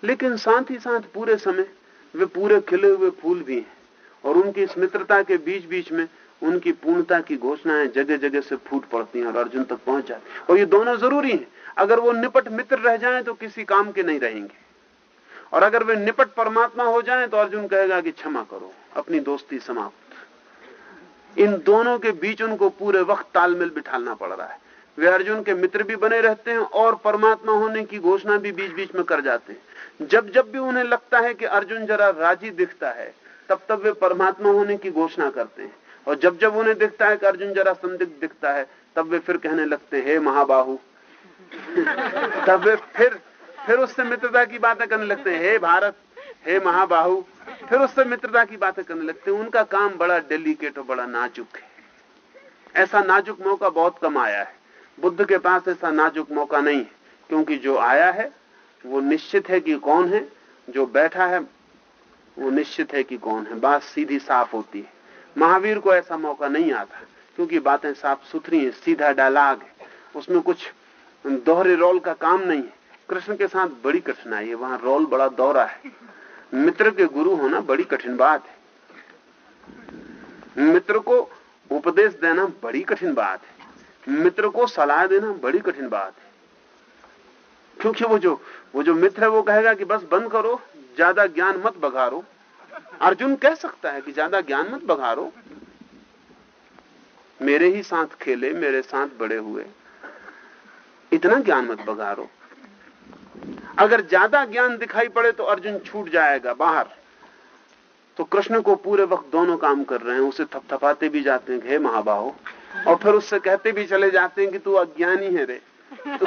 लेकिन साथ ही साथ पूरे समय वे पूरे खिले हुए फूल भी हैं, और उनकी इस मित्रता के बीच बीच में उनकी पूर्णता की घोषणाएँ जगह जगह से फूट पड़ती हैं और अर्जुन तक पहुँच जाती है। और ये दोनों ज़रूरी हैं। अगर वो निपट मित्र रह जाएँ तो किसी काम के नहीं रहेंगे। और अगर वे निपट परमात्मा हो जाएँ तो अर्जुन कहेगा कि क्षमा करो, अपनी दोस्ती समाप्त। इन दोनों के बीच उनको पूरे वक्त तालमेल बिठाना पड़ रहा है। वे अर्जुन के मित्र भी बने रहते हैं और परमात्मा होने की घोषणा भी बीच बीच में कर जाते हैं। जब जब भी उन्हें लगता है कि अर्जुन जरा राज़ी दिखता है, तब तब वे परमात्मा होने की घोषणा करते हैं। और जब जब उन्हें दिखता है कि अर्जुन जरा संदिग्ध दिखता है, तब वे फिर कहने लगते हैं, हे महाबाहु। तब वे फिर फिर उससे मित्रता की बातें करने लगते हैं, हे भारत, हे महाबाहु। फिर उससे मित्रता की बातें करने लगते हैं। उनका काम बड़ा डेलीकेट और बड़ा नाजुक है। ऐसा नाजुक मौका बहुत कम आया है। बुद्ध के पास ऐसा नाजुक मौका नहीं है, क्योंकि जो आया है, वो निश्चित है कि कौन है। जो बैठा है, वो निश्चित है कि कौन है। बात सीधी साफ़ होती है। महावीर को ऐसा मौका नहीं आता, क्योंकि बातें साफ़ सुथरी हैं, सीधा डायलाग है। उसमें कुछ दोहरे रोल का काम नहीं है। कृष्ण के साथ बड़ी कठिनाई है, वहाँ रोल बड़ा दौरा है। मित्र के गुरु होना बड़ी कठिन बात है। मित्र को उपदेश देना बड़ी कठिन बात है। मित्र को सलाह देना बड़ी कठिन बात है। क्योंकि वो जो वो जो मित्र है, वो कहेगा कि बस बंद करो, ज़्यादा ज्ञान मत बघारो। अर्जुन कह सकता है कि ज़्यादा ज्ञान मत बघारो। मेरे ही साथ खेले, मेरे साथ बड़े हुए। इतना ज्ञान मत बघारो। अगर ज़्यादा ज्ञान दिखाई पड़े तो अर्जुन छूट जाएगा बाहर। तो कृष्ण को पूरे वक्त दोनों काम कर रहे हैं, उसे थपथपाते भी जाते हैं हे महाबाहो। और फिर उससे कहते भी चले जाते हैं कि, तू अज्ञानी है रे। तू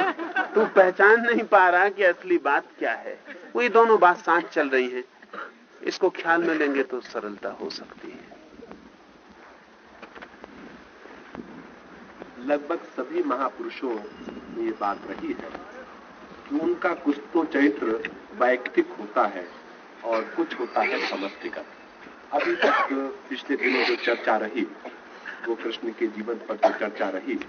तू पहचान नहीं पा रहा कि असली बात क्या है। वो ये दोनों बात साथ चल रही हैं। इसको ख्याल में लेंगे तो सरलता हो सकती है। लगभग सभी महापुरुषों ये बात रही है। उनका कुछ तो चरित्र वैयक्तिक होता है और कुछ होता है समष्टिगत। अभी तक पिछले दिनों जो चर्चा रही, वो कृष्ण के जीवन पर जो चर्चा रही,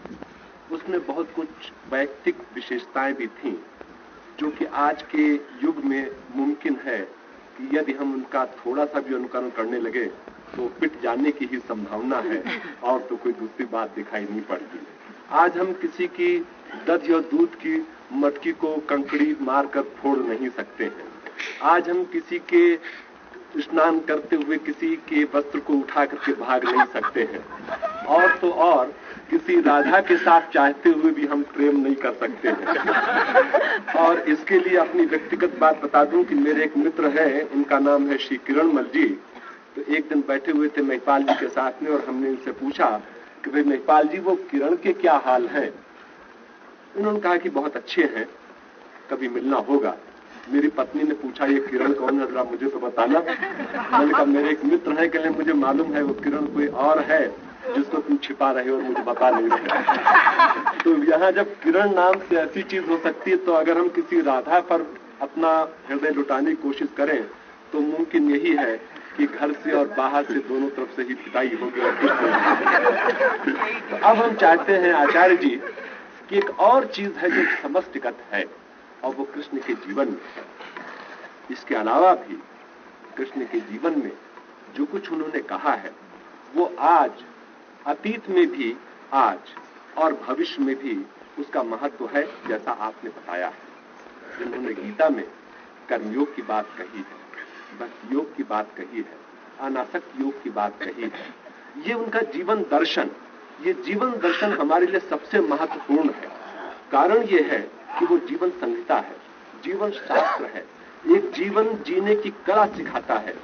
उसमें बहुत कुछ वैयक्तिक विशेषताएँ भी थीं, जो कि आज के युग में मुमकिन है कि यदि हम उनका थोड़ा सा भी अनुकरण करने लगे तो पिट जाने की ही संभावना है और तो कोई दूसरी बात दिखाई नहीं पड़ती। आज हम किसी की दध या दूध की मटकी को कंकड़ी मारकर फोड़ नहीं सकते हैं। आज हम किसी के स्नान करते हुए किसी के वस्त्र को उठा करके भाग नहीं सकते हैं। और तो और, किसी राजा के साथ चाहते हुए भी हम प्रेम नहीं कर सकते हैं। और इसके लिए अपनी व्यक्तिगत बात बता दूँ कि मेरे एक मित्र है, उनका नाम है श्री किरण मल जी तो एक दिन बैठे हुए थे महिपाल जी के साथ में और हमने उनसे पूछा कि भाई महिपाल जी, वो किरण के क्या हाल है? उन्होंने कहा कि बहुत अच्छे हैं, कभी मिलना होगा। मेरी पत्नी ने पूछा, ये किरण कौन है? जरा मुझे तो बताना। मैंने कहा, मेरे एक मित्र है, कहे मुझे मालूम है वो किरण कोई और है, जिसको तुम छिपा रहे हो और मुझे बता नहीं रहे तो यहाँ जब किरण नाम से ऐसी चीज़ हो सकती है तो अगर हम किसी राधा पर अपना हृदय लुटाने की कोशिश करें तो मुमकिन यही है कि घर से और बाहर से दोनों तरफ़ से ही पिटाई होगी। तो अब हम चाहते हैं आचार्य जी कि एक और चीज़ है जो समष्टिगत है, और वो कृष्ण के जीवन में इसके अलावा भी कृष्ण के जीवन में जो कुछ उन्होंने कहा है, वो आज, अतीत में भी आज, और भविष्य में भी उसका महत्व है, जैसा आपने बताया है। जिन्होंने गीता में कर्मयोग की बात कही है भक्ति योग की बात कही है, अनासक्त योग की बात कही है, ये उनका जीवन दर्शन ये जीवन दर्शन हमारे लिए सबसे महत्वपूर्ण है। कारण ये है कि वो जीवन संहिता है, जीवन शास्त्र है। एक जीवन जीने की कला सिखाता है।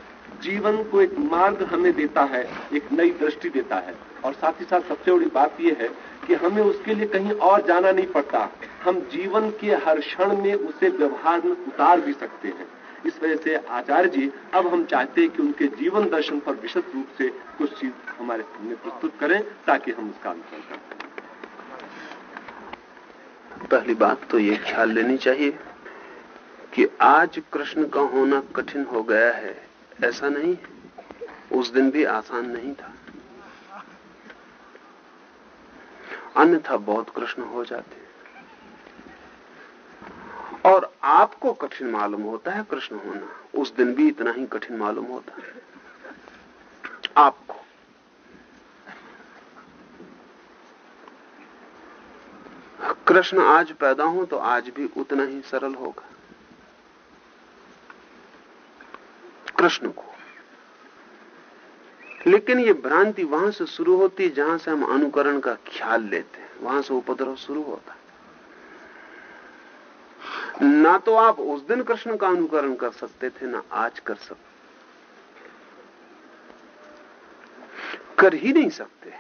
जीवन को एक मार्ग हमें देता है, एक नई दृष्टि देता है। और साथ ही साथ सबसे बड़ी बात यह है कि हमें उसके लिए कहीं और जाना नहीं पड़ता। हम जीवन के हर क्षण में उसे व्यवहार में उतार भी सकते हैं। इस वजह से आचार्य जी, अब हम चाहते हैं कि उनके जीवन दर्शन पर विशद रूप से कुछ चीज़ हमारे सामने प्रस्तुत करें, ताकि हम उसका अनुसरण कर पहली बात तो ये ख्याल लेनी चाहिए कि आज कृष्ण का होना कठिन हो गया है। ऐसा नहीं, उस दिन भी आसान नहीं था। अन्यथा बहुत कृष्ण हो जाते। और आपको कठिन मालूम होता है कृष्ण होना। उस दिन भी इतना ही कठिन मालूम होता है। आपको। कृष्ण आज पैदा हो तो आज भी उतना ही सरल होगा। कृष्ण को। लेकिन ये भ्रांति वहाँ से शुरू होती है जहाँ से हम अनुकरण का ख्याल लेते हैं। वहाँ से उपद्रव शुरू होता है। ना तो आप उस दिन कृष्ण का अनुकरण कर सकते थे, ना आज कर सकते कर ही नहीं सकते।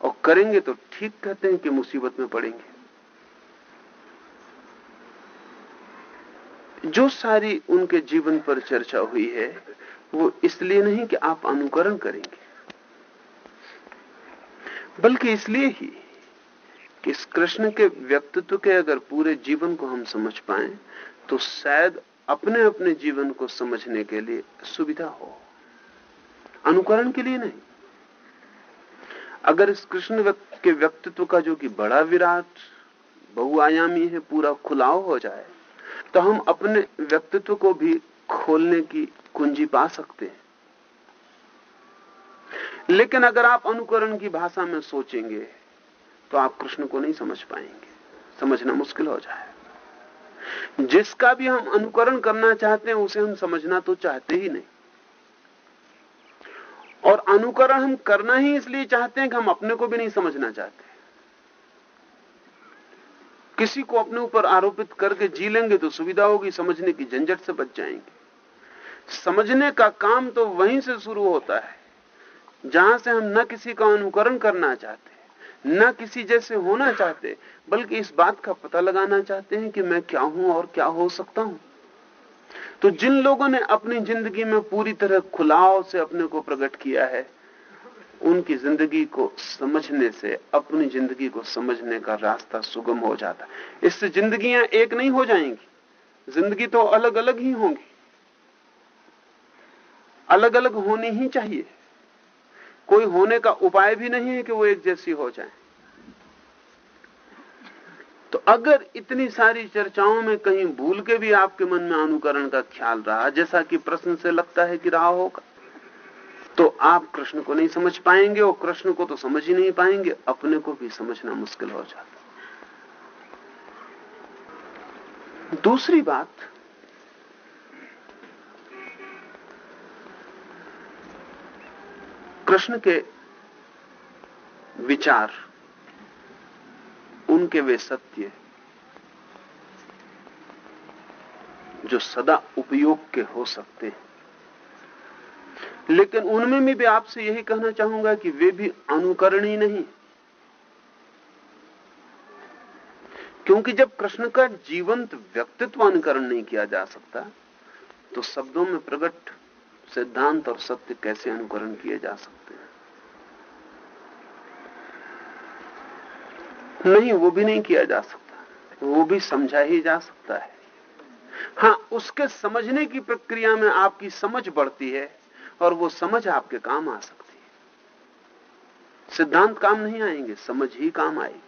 और करेंगे तो ठीक कहते हैं कि मुसीबत में पड़ेंगे। जो सारी उनके जीवन पर चर्चा हुई है, वो इसलिए नहीं कि आप अनुकरण करेंगे, बल्कि इसलिए ही इस कृष्ण के व्यक्तित्व के अगर पूरे जीवन को हम समझ पाए तो शायद अपने अपने जीवन को समझने के लिए सुविधा हो। अनुकरण के लिए नहीं। अगर इस कृष्ण के व्यक्तित्व का जो कि बड़ा विराट, बहुआयामी है, पूरा खुलाव हो जाए तो हम अपने व्यक्तित्व को भी खोलने की कुंजी पा सकते हैं। लेकिन अगर आप अनुकरण की भाषा में सोचेंगे तो आप कृष्ण को नहीं समझ पाएँगे। समझना मुश्किल हो जाए जिसका भी हम अनुकरण करना चाहते हैं, उसे हम समझना तो चाहते ही नहीं। और अनुकरण हम करना ही इसलिए चाहते हैं कि हम अपने को भी नहीं समझना चाहते। किसी को अपने ऊपर आरोपित करके जी लेंगे तो सुविधा होगी, समझने की झंझट से बच जाएँगे। समझने का काम तो वहीं से शुरू होता है, जहाँ से हम न किसी का अनुकरण करना चाहते। न किसी जैसे होना चाहते, बल्कि इस बात का पता लगाना चाहते हैं कि मैं क्या हूँ और क्या हो सकता हूँ। तो जिन लोगों ने अपनी ज़िंदगी में पूरी तरह खुलाव से अपने को प्रकट किया है, उनकी ज़िंदगी को समझने से, अपनी ज़िंदगी को समझने का रास्ता सुगम हो जाता है। इससे जिंदगियाँ एक नहीं हो जाएँगी, ज़िंदगी तो अलग अलग ही होंगी। अलग अलग होनी ही चाहिए। कोई होने का उपाय भी नहीं है कि वो एक जैसी हो जाए। तो अगर इतनी सारी चर्चाओं में कहीं भूल के भी आपके मन में अनुकरण का ख्याल रहा, जैसा कि प्रश्न से लगता है कि रहा होगा तो आप कृष्ण को नहीं समझ पाएँगे और कृष्ण को तो समझ ही नहीं पाएँगे, अपने को भी समझना मुश्किल हो जाता दूसरी बात कृष्ण के विचार उनके वे सत्य जो सदा उपयोग के हो सकते हैं। लेकिन उनमें भी, आपसे यही कहना चाहूँगा कि वे भी अनुकरणीय नहीं। क्योंकि जब कृष्ण का जीवंत व्यक्तित्व अनुकरण नहीं किया जा सकता तो शब्दों में प्रकट सिद्धांत और सत्य कैसे अनुकरण किए जा सकते हैं? नहीं, वो भी नहीं किया जा सकता। वो भी समझा ही जा सकता है। हाँ उसके समझने की प्रक्रिया में आपकी समझ बढ़ती है और वो समझ आपके काम आ सकती है। सिद्धांत काम नहीं आएँगे, समझ ही काम आएगी।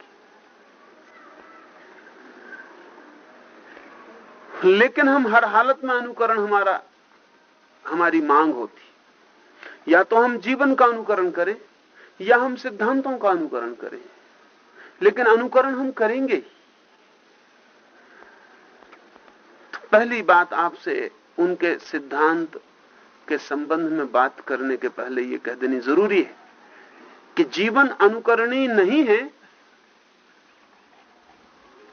लेकिन हम हर हालत में अनुकरण हमारा हमारी मांग होती। या तो हम जीवन का अनुकरण करें, या हम सिद्धांतों का अनुकरण करें। लेकिन अनुकरण हम करेंगे तो पहली बात आपसे, उनके सिद्धांत के संबंध में बात करने के पहले यह कह देनी ज़रूरी है कि जीवन अनुकरणीय नहीं है,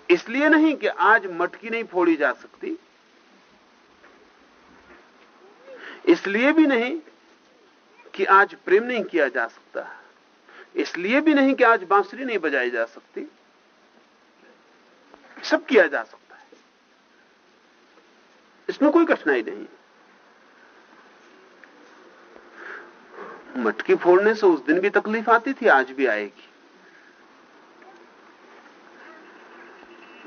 इसलिए नहीं कि आज मटकी नहीं फोड़ी जा सकती। इसलिए भी नहीं कि आज प्रेम नहीं किया जा सकता। इसलिए भी नहीं कि आज बांसुरी नहीं बजाई जा सकती। सब किया जा सकता है। इसमें कोई कठिनाई नहीं मटकी फोड़ने से उस दिन भी तकलीफ़ आती थी, आज भी आएगी।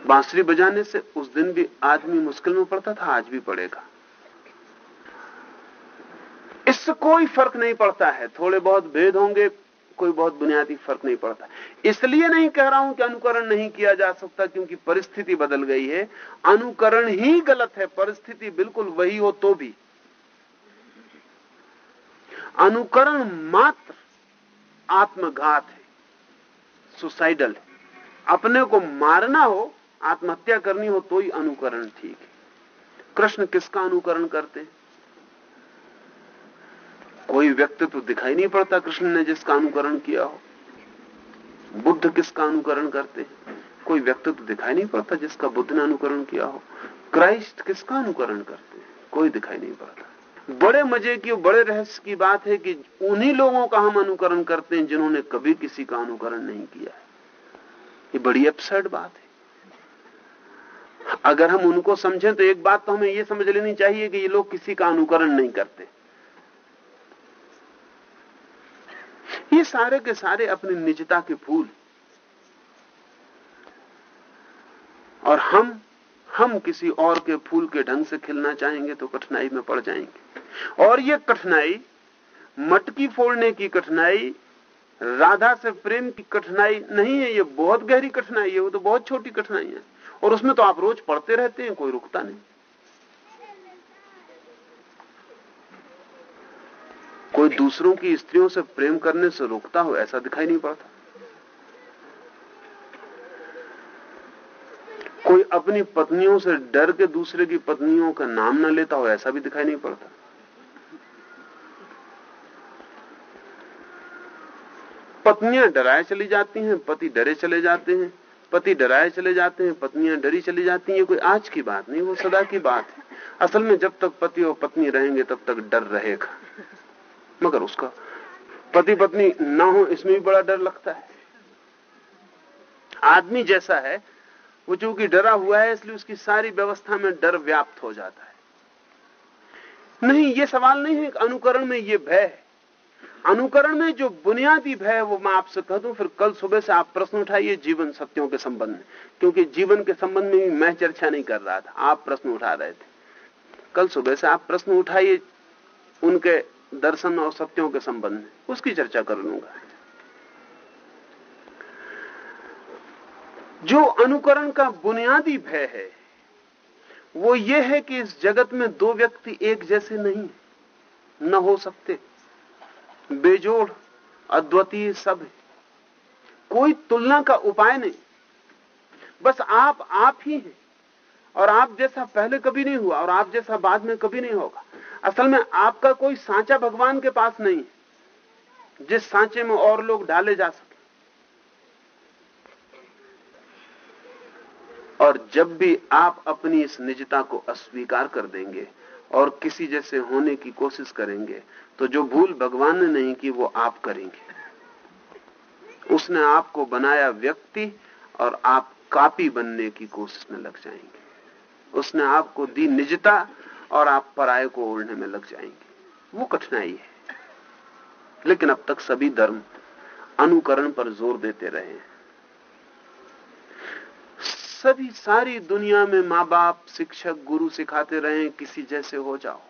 बांसुरी बजाने से उस दिन भी आदमी मुश्किल में पड़ता था, आज भी पड़ेगा। इससे कोई फ़र्क नहीं पड़ता है। थोड़े बहुत भेद होंगे, कोई बहुत बुनियादी फ़र्क नहीं पड़ता। इसलिए नहीं कह रहा हूँ कि अनुकरण नहीं किया जा सकता, क्योंकि परिस्थिति बदल गई है। अनुकरण ही गलत है, परिस्थिति बिल्कुल वही हो तो भी। अनुकरण मात्र आत्मघात है, सुसाइडल है। अपने को मारना हो, आत्महत्या करनी हो तो ही अनुकरण ठीक है। कृष्ण किसका अनुकरण करते हैं? कोई व्यक्तित्व तो दिखाई नहीं पड़ता कृष्ण ने जिसका अनुकरण किया हो। बुद्ध किसका अनुकरण करते कोई व्यक्तित्व तो दिखाई नहीं पड़ता जिसका बुद्ध ने अनुकरण किया हो। क्राइस्ट किसका अनुकरण करते हैं? कोई दिखाई नहीं पड़ता। बड़े मज़े की बड़े रहस्य की बात है कि उन्हीं लोगों का हम अनुकरण करते हैं जिन्होंने कभी किसी का अनुकरण नहीं किया है। ये बड़ी अपसर्ड बात है। अगर हम उनको समझें तो एक बात तो हमें यह समझ लेनी चाहिए कि ये लोग किसी का अनुकरण नहीं करते। ये सारे के सारे अपनी निजता के फूल और हम हम किसी और के फूल के ढंग से खिलना चाहेंगे तो कठिनाई में पड़ जाएँगे। और ये कठिनाई, मटकी फोड़ने की कठिनाई, राधा से प्रेम की कठिनाई नहीं है, ये बहुत गहरी कठिनाई है, वो तो बहुत छोटी कठिनाई है। और उसमें तो आप रोज पढ़ते रहते हैं, कोई रुकता नहीं। कोई दूसरों की स्त्रियों से प्रेम करने से रोकता हो, ऐसा दिखाई नहीं पड़ता। कोई अपनी पत्नियों से डर के दूसरे की पत्नियों का नाम ना लेता हो, ऐसा भी दिखाई नहीं पड़ता। पत्नियाँ डराए चली जाती हैं, पति डरे चले जाते हैं। पति डराए चले जाते हैं, पत्नियाँ डरी चली जाती हैं। कोई आज की बात नहीं, वो सदा की बात है। असल में जब तक पति और पत्नी रहेंगे, तब तक डर रहेगा। मगर उसका पति पत्नी ना हो, इसमें भी बड़ा डर लगता है। आदमी जैसा है, वो चूँकि डरा हुआ है, इसलिए उसकी सारी व्यवस्था में डर व्याप्त हो जाता है। नहीं, ये सवाल नहीं है अनुकरण में ये भय है। अनुकरण में जो बुनियादी भय है, वो मैं आपसे कह दूँ, फिर कल सुबह से आप प्रश्न उठाइए जीवन सत्यों के संबंध में। क्योंकि जीवन के संबंध में भी मैं चर्चा नहीं कर रहा था, आप प्रश्न उठा रहे थे। कल सुबह से आप प्रश्न उठाइए उनके दर्शन और सत्यों के संबंध में। उसकी चर्चा कर लूँगा। जो अनुकरण का बुनियादी भय है, वो ये है कि इस जगत में दो व्यक्ति एक जैसे नहीं, न हो सकते। बेजोड़, अद्वितीय सब है। कोई तुलना का उपाय नहीं। बस आप आप ही हैं। और आप जैसा पहले कभी नहीं हुआ, और आप जैसा बाद में कभी नहीं होगा। असल में आपका कोई सांचा भगवान के पास नहीं है, जिस सांचे में और लोग डाले जा सके। और जब भी आप अपनी इस निजता को अस्वीकार कर देंगे और किसी जैसे होने की कोशिश करेंगे तो जो भूल भगवान ने नहीं की, वो आप करेंगे। उसने आपको बनाया व्यक्ति और आप कापी बनने की कोशिश में लग जाएँगे। उसने आपको दी निजता और आप पराये को ओढ़ने में लग जाएँगे। वो कठिनाई है। लेकिन अब तक सभी धर्म अनुकरण पर ज़ोर देते रहे सभी सारी दुनिया में माँ बाप शिक्षक, गुरु सिखाते रहे किसी जैसे हो जाओ।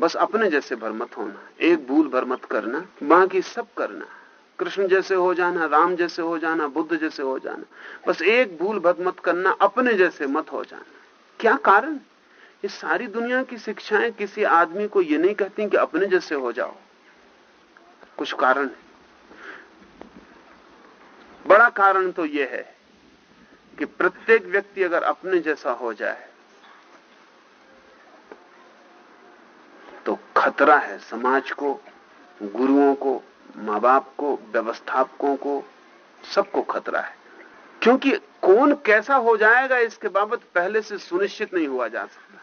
बस अपने जैसे भर मत होना। एक भूल भर मत करना। बाकी सब करना। कृष्ण जैसे हो जाना, राम जैसे हो जाना, बुद्ध जैसे हो जाना। बस एक भूल भर मत करना, अपने जैसे मत हो जाना। क्या कारण? ये सारी दुनिया की शिक्षाएँ किसी आदमी को ये नहीं कहती कि अपने जैसे हो जाओ। कुछ कारण है। बड़ा कारण तो यह है कि प्रत्येक व्यक्ति अगर अपने जैसा हो जाए तो खतरा है समाज को, गुरुओं को माँ बाप को, व्यवस्थापकों को, सबको खतरा है। क्योंकि कौन कैसा हो जाएगा इसके बाबत पहले से सुनिश्चित नहीं हुआ जा सकता।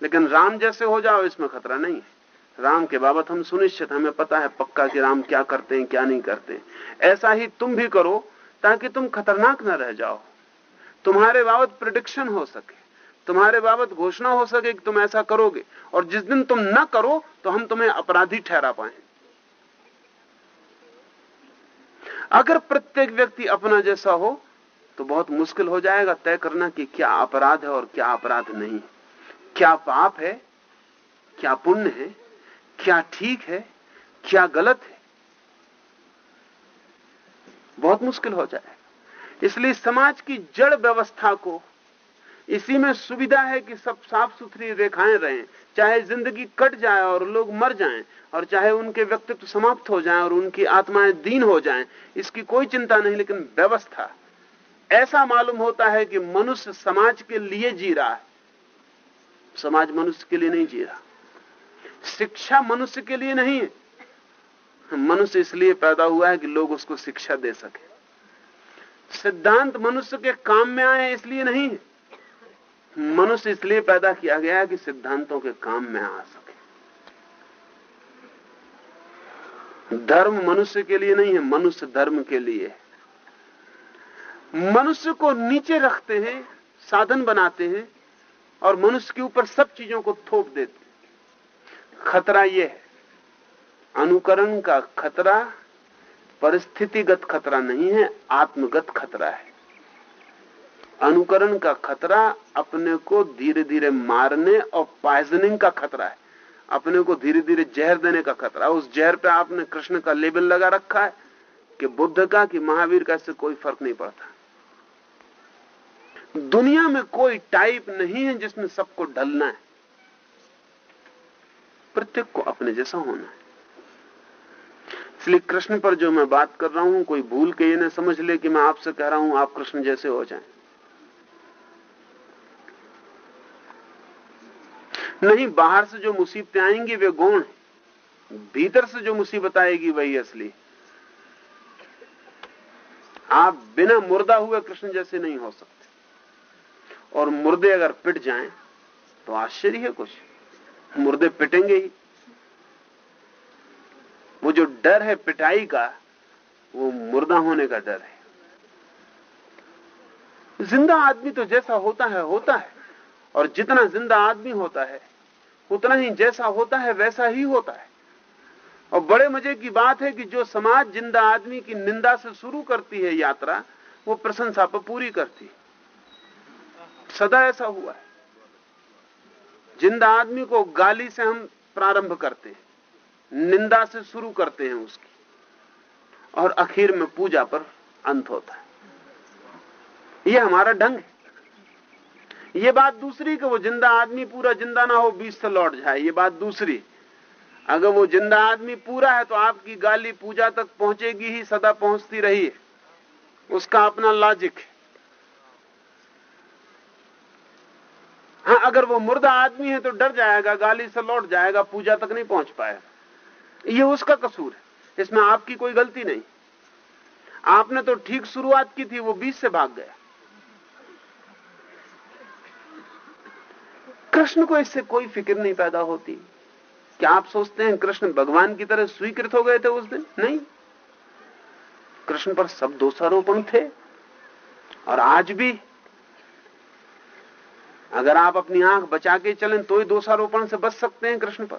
लेकिन राम जैसे हो जाओ, इसमें खतरा नहीं है। राम के बाबत हम सुनिश्चित हमें पता है पक्का कि राम क्या करते हैं, क्या नहीं करते ऐसा ही तुम भी करो, ताकि तुम खतरनाक न रह जाओ। तुम्हारे बाबत प्रिडिक्शन हो सके, तुम्हारे बाबत घोषणा हो सके कि तुम ऐसा करोगे, और जिस दिन तुम न करो तो हम तुम्हें अपराधी ठहरा पाए अगर प्रत्येक व्यक्ति अपना जैसा हो तो बहुत मुश्किल हो जाएगा तय करना कि क्या अपराध है और क्या अपराध नहीं क्या पाप है? क्या पुण्य है? क्या ठीक है? क्या गलत है? बहुत मुश्किल हो जाए। इसलिए समाज की जड़ व्यवस्था को इसी में सुविधा है कि सब साफ़ सुथरी रेखाएँ रहें। चाहे ज़िंदगी कट जाए और लोग मर जाएँ, और चाहे उनके व्यक्तित्व समाप्त हो जाएँ और उनकी आत्माएँ दीन हो जाएँ, इसकी कोई चिंता नहीं, लेकिन व्यवस्था। ऐसा मालूम होता है कि मनुष्य समाज के लिए जी रहा है। समाज मनुष्य के लिए नहीं जी रहा शिक्षा मनुष्य के लिए नहीं है। मनुष्य इसलिए पैदा हुआ है कि लोग उसको शिक्षा दे सके। सिद्धांत मनुष्य के काम में आए इसलिए नहीं है। मनुष्य इसलिए पैदा किया गया है कि सिद्धांतों के काम में आ सके। धर्म मनुष्य के लिए नहीं है, मनुष्य धर्म के लिए मनुष्य को नीचे रखते हैं, साधन बनाते हैं और मनुष्य के ऊपर सब चीज़ों को थोप देते खतरा यह है, अनुकरण का खतरा, परिस्थितिगत खतरा नहीं है, आत्मगत खतरा है। अनुकरण का खतरा अपने को धीरे धीरे मारने और पॉइजनिंग का खतरा है। अपने को धीरे धीरे जहर देने का खतरा उस जहर पे आपने कृष्ण का लेबल लगा रखा है कि बुद्ध का, कि महावीर का इससे कोई फ़र्क नहीं पड़ता। दुनिया में कोई टाइप नहीं है जिसमें सबको ढलना है। प्रत्येक को अपने जैसा होना है। इसलिए कृष्ण पर जो मैं बात कर रहा हूँ, कोई भूल के ये ना समझ ले कि मैं आपसे कह रहा हूँ, आप कृष्ण जैसे हो जाएँ। नहीं, बाहर से जो मुसीबतें आएँगी, वे गौण भीतर से जो मुसीबत आएगी, वही असली। आप बिना मुर्दा हुए कृष्ण जैसे नहीं हो सकते। और मुर्दे अगर पिट जाएँ तो आश्चर्य है कुछ। मुर्दे पिटेंगे ही। वो जो डर है पिटाई का, वो मुर्दा होने का डर है। ज़िंदा आदमी तो जैसा होता है होता है। और जितना ज़िंदा आदमी होता है, उतना ही जैसा होता है, वैसा ही होता है। और बड़े मज़े की बात है कि जो समाज ज़िंदा आदमी की निंदा से शुरू करती है यात्रा, वो प्रशंसा पर पूरी करती है। सदा ऐसा हुआ है। ज़िंदा आदमी को गाली से हम प्रारंभ करते हैं, निंदा से शुरू करते हैं उसकी, और आखिर में पूजा पर अंत होता है। यह हमारा ढंग है। ये बात दूसरी कि वो ज़िंदा आदमी पूरा ज़िंदा ना हो, बीच से लौट जाए, ये बात दूसरी। अगर वो ज़िंदा आदमी पूरा है तो आपकी गाली पूजा तक पहुंचेगी ही, सदा पहुँचती रही है। उसका अपना लॉजिक है। हाँ अगर वो मुर्दा आदमी है तो डर जाएगा, गाली से लौट जाएगा, पूजा तक नहीं पहुँच पाएगा ये उसका कसूर है। इसमें आपकी कोई गलती नहीं। आपने तो ठीक शुरुआत की थी, वो बीच से भाग गया। कृष्ण को इससे कोई फ़िक्र नहीं पैदा होती। क्या आप सोचते हैं कृष्ण भगवान की तरह स्वीकृत हो गए थे उस दिन? नहीं। कृष्ण पर सब दोषारोपण थे। और आज भी अगर आप अपनी आँख बचा के चलें तो ही दोषारोपण से बच सकते हैं कृष्ण पर।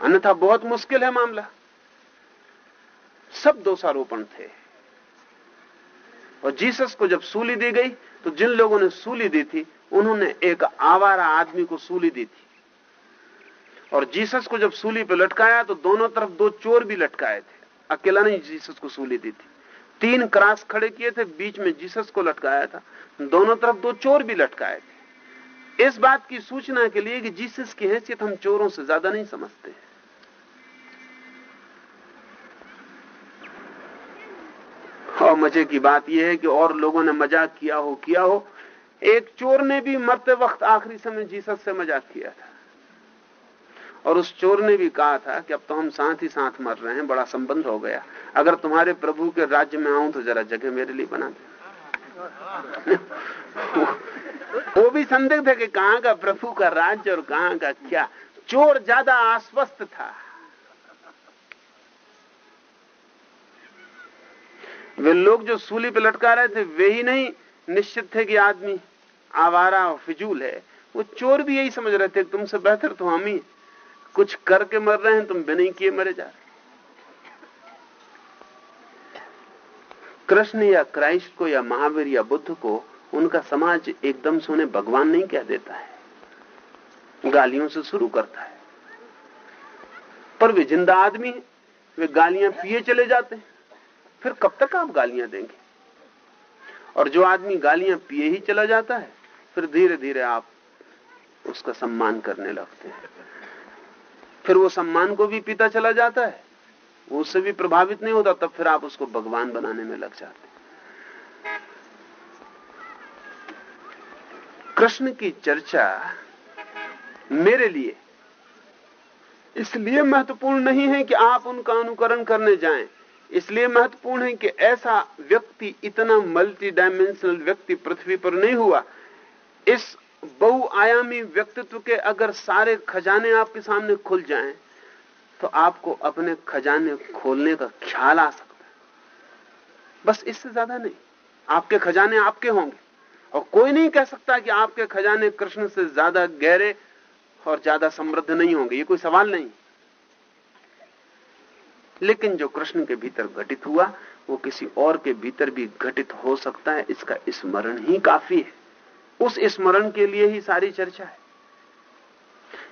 अन्यथा बहुत मुश्किल है मामला। सब दोषारोपण थे। और जीसस को जब सूली दी गई तो जिन लोगों ने सूली दी थी, उन्होंने एक आवारा आदमी को सूली दी थी। और जीसस को जब सूली पे लटकाया तो दोनों तरफ़ दो चोर भी लटकाए थे। अकेला नहीं जीसस को सूली दी थी। तीन क्रास खड़े किए थे, बीच में जीसस को लटकाया था। दोनों तरफ़ दो चोर भी लटकाए थे। इस बात की सूचना के लिए कि जीसस की हैसियत हम चोरों से ज़्यादा नहीं समझते। और मज़े की बात यह है कि और लोगों ने मज़ाक किया हो किया हो। एक चोर ने भी मरते वक्त आखिरी समय जीसस से मज़ाक किया था। और उस चोर ने भी कहा था कि अब तो हम साथ ही साथ मर रहे हैं, बड़ा संबंध हो गया। अगर तुम्हारे प्रभु के राज्य में आऊँ तो जरा जगह मेरे लिए बना दे। वो भी संदिग्ध है कि कहाँ का प्रभु का राज्य और कहाँ का क्या। चोर ज़्यादा आश्वस्त था। वे लोग जो सूली पे लटका रहे थे, वे ही नहीं निश्चित थे कि आदमी आवारा और फिजूल है। वो चोर भी यही समझ रहे थे तुमसे बेहतर तो हम ही। कुछ करके मर रहे हैं, तुम बिना किए मरे जा रहे कृष्ण या क्राइस्ट को या महावीर या बुद्ध को उनका समाज एकदम से उन्हें भगवान नहीं कह देता है। गालियों से शुरू करता है। पर वे ज़िंदा आदमी वे गालियाँ पिए चले जाते हैं। फिर कब तक आप गालियाँ देंगे? और जो आदमी गालियाँ पिए ही चला जाता है, फिर धीरे धीरे आप उसका सम्मान करने लगते हैं। फिर वो सम्मान को भी पीता चला जाता है। वो उससे भी प्रभावित नहीं होता, तब फिर आप उसको भगवान बनाने में लग जाते कृष्ण की चर्चा मेरे लिए इसलिए महत्वपूर्ण नहीं है कि आप उनका अनुकरण करने जाएँ। इसलिए महत्वपूर्ण है कि ऐसा व्यक्ति इतना मल्टी डायमेंशनल व्यक्ति पृथ्वी पर नहीं हुआ। इस बहुआयामी व्यक्तित्व के अगर सारे खजाने आपके सामने खुल जाएँ तो आपको अपने खजाने खोलने का ख्याल आ सकता है। बस इससे ज़्यादा नहीं। आपके खजाने आपके होंगे। और कोई नहीं कह सकता कि आपके खजाने कृष्ण से ज़्यादा गहरे और ज़्यादा समृद्ध नहीं होंगे। ये कोई सवाल नहीं। लेकिन जो कृष्ण के भीतर घटित हुआ, वो किसी और के भीतर भी घटित हो सकता है। इसका स्मरण ही काफ़ी है। उस स्मरण के लिए ही सारी चर्चा है।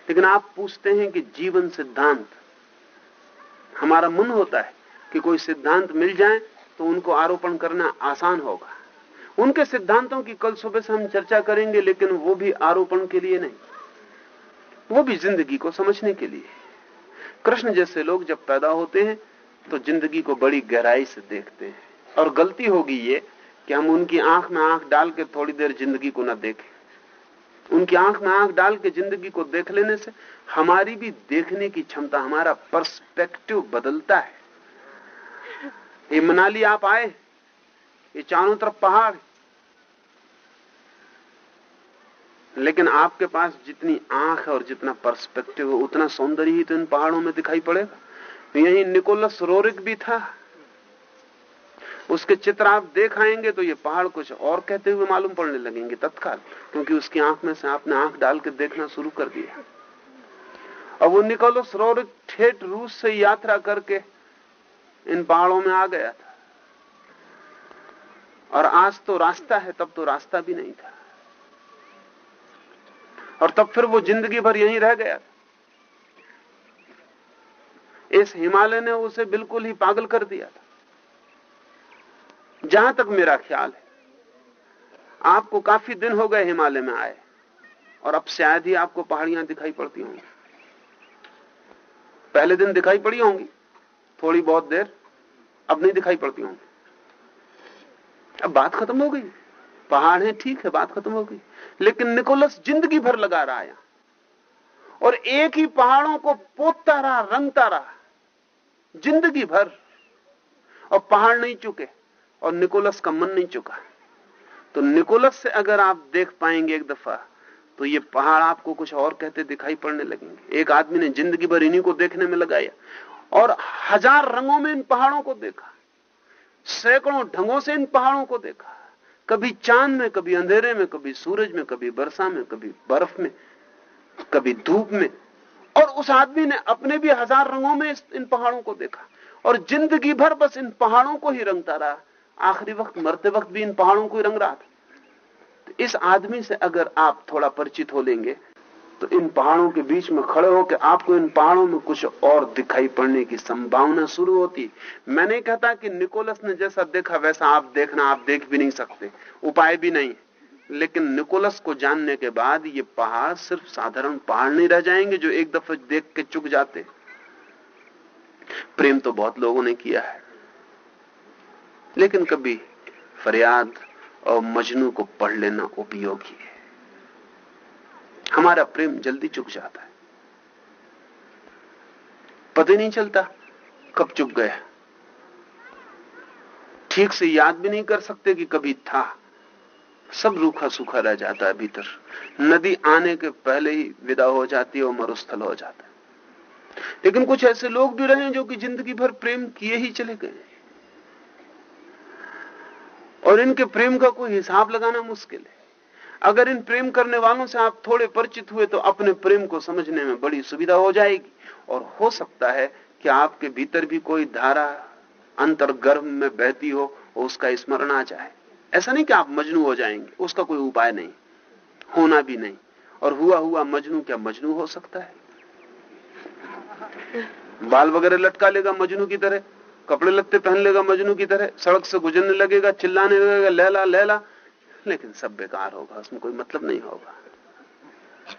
लेकिन आप पूछते हैं कि जीवन सिद्धांत, हमारा मन होता है कि कोई सिद्धांत मिल जाए तो उनको आरोपण करना आसान होगा। उनके सिद्धांतों की कल सुबह से हम चर्चा करेंगे, लेकिन वो भी आरोपण के लिए नहीं। वो भी ज़िंदगी को समझने के लिए। कृष्ण जैसे लोग जब पैदा होते हैं तो ज़िंदगी को बड़ी गहराई से देखते हैं। और गलती होगी ये कि हम उनकी आँख में आँख डाल के थोड़ी देर ज़िंदगी को न देखें। उनकी आँख में आँख डाल के ज़िंदगी को देख लेने से हमारी भी देखने की क्षमता, हमारा पर्सपेक्टिव बदलता है। ये मनाली आप आए, ये चारों तरफ़ पहाड़ लेकिन आपके पास जितनी आँख है और जितना पर्सपेक्टिव है, उतना सौंदर्य ही तो इन पहाड़ों में दिखाई पड़ेगा। यही निकोलस रोरिक भी था। उसके चित्र आप देख आएँगे तो ये पहाड़ कुछ और कहते हुए मालूम पड़ने लगेंगे तत्काल, क्योंकि उसकी आँख में से आपने आँख डाल के देखना शुरू कर दिया। अब वो निकोलस रोरिक ठेठ रूस से यात्रा करके इन पहाड़ों में आ गया था। और आज तो रास्ता है, तब तो रास्ता भी नहीं था। और तब फिर वो ज़िंदगी भर यहीं रह गया इस हिमालय ने उसे बिल्कुल ही पागल कर दिया था। जहाँ तक मेरा ख्याल है, आपको काफ़ी दिन हो गए हिमालय में आए, और अब शायद ही आपको पहाड़ियाँ दिखाई पड़ती होंगी। पहले दिन दिखाई पड़ी होंगी, थोड़ी बहुत देर, अब नहीं दिखाई पड़ती होंगी। अब बात खत्म हो गई। पहाड़ है, ठीक है, बात खत्म हो गई। लेकिन निकोलस ज़िंदगी भर लगा रहा है और एक ही पहाड़ों को पोतता रहा, रंगता रहा। ज़िंदगी भर। और पहाड़ नहीं चुके। और निकोलस का मन नहीं चुका। तो निकोलस से अगर आप देख पाएँगे एक दफ़ा तो ये पहाड़ आपको कुछ और कहते दिखाई पड़ने लगेंगे। एक आदमी ने ज़िंदगी भर इन्हीं को देखने में लगाया और हज़ार रंगों में इन पहाड़ों को देखा, सैकड़ों ढंगों से इन पहाड़ों को देखा। कभी चाँद में, कभी अंधेरे में, कभी सूरज में, कभी वर्षा में, कभी बर्फ़ में, कभी धूप में। और उस आदमी ने अपने भी हज़ार रंगों में इन पहाड़ों को देखा। और ज़िंदगी भर बस इन पहाड़ों को ही रंगता रहा। आखिरी वक्त, मरते वक्त भी इन पहाड़ों को रंग रहा था। तो इस आदमी से अगर आप थोड़ा परिचित हो लेंगे तो इन पहाड़ों के बीच में खड़े होकर आपको इन पहाड़ों में कुछ और दिखाई पड़ने की संभावना शुरू होती। मैं नहीं कहता कि निकोलस ने जैसा देखा, वैसा आप देखना, आप देख भी नहीं सकते। उपाय भी नहीं। लेकिन निकोलस को जानने के बाद ये पहाड़ सिर्फ़ साधारण पहाड़ नहीं रह जाएँगे जो एक दफे देख के चुक जाते। प्रेम तो बहुत लोगों ने किया है। लेकिन कभी फरियाद और मजनू को पढ़ लेना उपयोगी है। हमारा प्रेम जल्दी चुक जाता है। पता नहीं चलता कब चुक गया। ठीक से याद भी नहीं कर सकते कि कभी था। सब रूखा सूखा रह जाता है भीतर। नदी आने के पहले ही विदा हो जाती है और मरुस्थल हो जाता है। लेकिन कुछ ऐसे लोग भी रहे जो कि ज़िंदगी भर प्रेम किए ही चले गए और इनके प्रेम का कोई हिसाब लगाना मुश्किल है। अगर इन प्रेम करने वालों से आप थोड़े परिचित हुए तो अपने प्रेम को समझने में बड़ी सुविधा हो जाएगी। और हो सकता है कि आपके भीतर भी कोई धारा अंतर्गर्भ में बहती हो और उसका स्मरण आ जाए। ऐसा नहीं कि आप मजनू हो जाएँगे, उसका कोई उपाय नहीं, होना भी नहीं। और हुआ हुआ मजनू, क्या मजनू हो सकता है? बाल वगैरह लटका लेगा मजनू की तरह। कपड़े लत्ते पहन लेगा मजनू की तरह, सड़क से गुजरने लगेगा, चिल्लाने लगेगा, लैला लैला। लेकिन सब बेकार होगा, उसमें कोई मतलब नहीं होगा।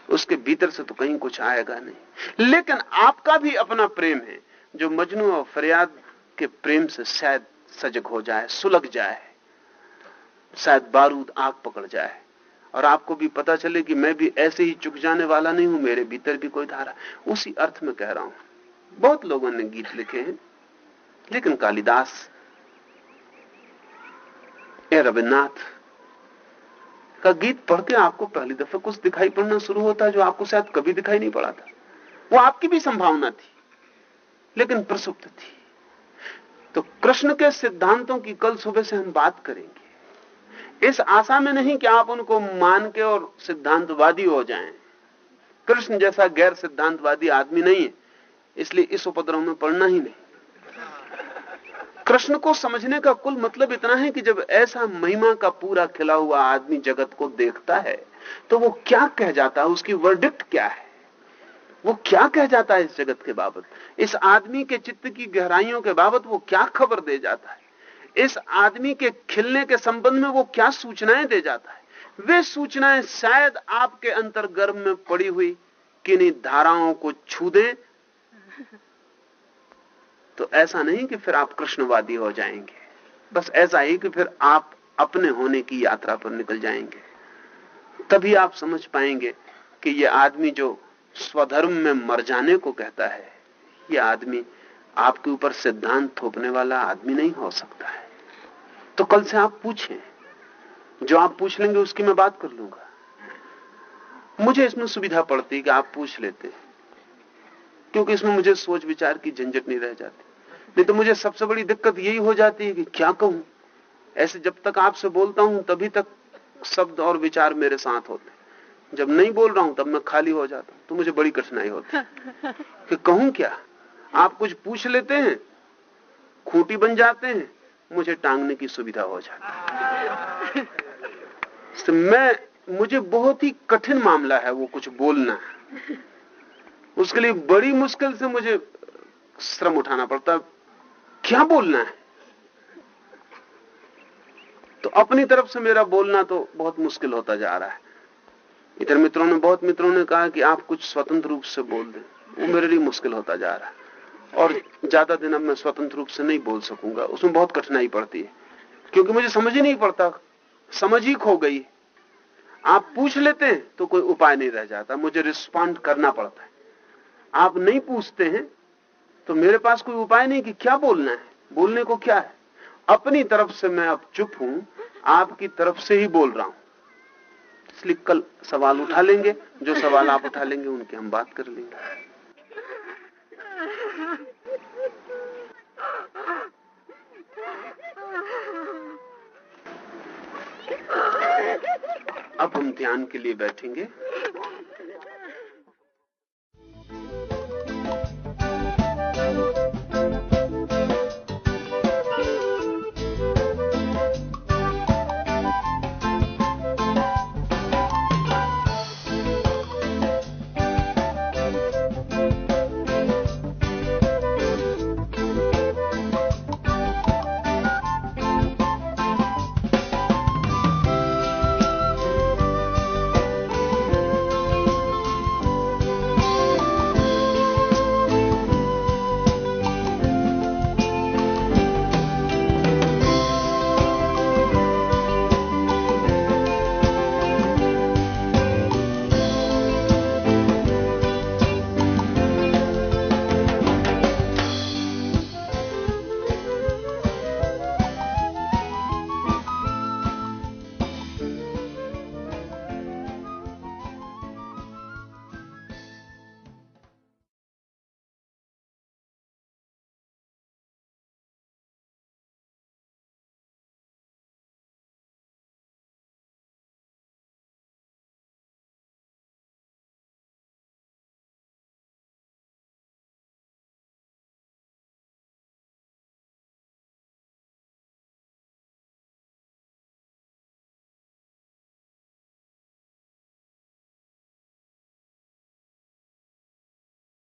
उसके भीतर से तो कहीं कुछ आएगा नहीं। लेकिन आपका भी अपना प्रेम है, जो मजनू और फरियाद के प्रेम से शायद सजग हो जाए, सुलग जाए, शायद बारूद आग पकड़ जाए। और आपको भी पता चले कि मैं भी ऐसे ही चुक जाने वाला नहीं हूँ, मेरे भीतर भी कोई धारा। उसी अर्थ में कह रहा हूँ। बहुत लोगों ने गीत लिखे हैं। लेकिन कालिदास या रविन्द्रनाथ का गीत पढ़ के आपको पहली दफे कुछ दिखाई पड़ना शुरू होता है, जो आपको शायद कभी दिखाई नहीं पड़ा था। वो आपकी भी संभावना थी, लेकिन प्रसुप्त थी। तो कृष्ण के सिद्धांतों की कल सुबह से हम बात करेंगे। इस आशा में नहीं कि आप उनको मान के और सिद्धांतवादी हो जाएँ। कृष्ण जैसा गैर सिद्धांतवादी आदमी नहीं है, इसलिए इस उपद्रव में पढ़ना ही नहीं। कृष्ण को समझने का कुल मतलब इतना है कि जब ऐसा महिमा का पूरा खिला हुआ आदमी जगत को देखता है तो वो क्या कह जाता है? उसकी वर्डिक्ट क्या है? वो क्या कह जाता है इस जगत के बाबत? इस आदमी के चित्त की गहराइयों के बाबत वो क्या खबर दे जाता है? इस आदमी के खिलने के संबंध में वो क्या सूचनाएँ दे जाता है? वे सूचनाएँ शायद आपके अंतर्गर्भ में पड़ी हुई किन्हीं धाराओं को छू दें तो ऐसा नहीं कि फिर आप कृष्णवादी हो जाएँगे। बस ऐसा ही कि फिर आप अपने होने की यात्रा पर निकल जाएँगे। तभी आप समझ पाएँगे कि ये आदमी जो स्वधर्म में मर जाने को कहता है, ये आदमी आपके ऊपर सिद्धांत थोपने वाला आदमी नहीं हो सकता है। तो कल से आप पूछें। जो आप पूछ लेंगे उसकी मैं बात कर लूँगा। मुझे इसमें सुविधा पड़ती कि आप पूछ लेते। क्योंकि इसमें मुझे सोच विचार की झंझट नहीं रह जाती। नहीं तो मुझे सबसे बड़ी दिक्कत यही हो जाती है कि क्या कहूँ? ऐसे जब तक आपसे बोलता हूँ तभी तक शब्द और विचार मेरे साथ होते जब नहीं बोल रहा हूँ तब मैं खाली हो जाता हूँ। तो मुझे बड़ी कठिनाई होती कि कहूँ क्या? आप कुछ पूछ लेते हैं खूंटी बन जाते हैं मुझे टांगने की सुविधा हो जाती तो मैं मुझे बहुत ही कठिन मामला है वो कुछ बोलना। उसके लिए बड़ी मुश्किल से मुझे श्रम उठाना पड़ता है। क्या बोलना है? तो अपनी तरफ़ से मेरा बोलना तो बहुत मुश्किल होता जा रहा है। इधर मित्रों ने, बहुत मित्रों ने कहा कि आप कुछ स्वतंत्र रूप से बोल दें। वो मेरे लिए मुश्किल होता जा रहा है। और ज़्यादा दिन अब मैं स्वतंत्र रूप से नहीं बोल सकूँगा। उसमें बहुत कठिनाई पड़ती है। क्योंकि मुझे समझ ही नहीं पड़ता। समझ ही खो गई। आप पूछ लेते हैं तो कोई उपाय नहीं रह जाता। मुझे रिस्पॉन्ड करना पड़ता है। आप नहीं पूछते हैं तो मेरे पास कोई उपाय नहीं कि क्या बोलना है? बोलने को क्या है? अपनी तरफ़ से मैं अब चुप हूँ, आपकी तरफ़ से ही बोल रहा हूँ। इसलिए कल सवाल उठा लेंगे, जो सवाल आप उठा लेंगे, उनकी हम बात कर लेंगे। अब हम ध्यान के लिए बैठेंगे।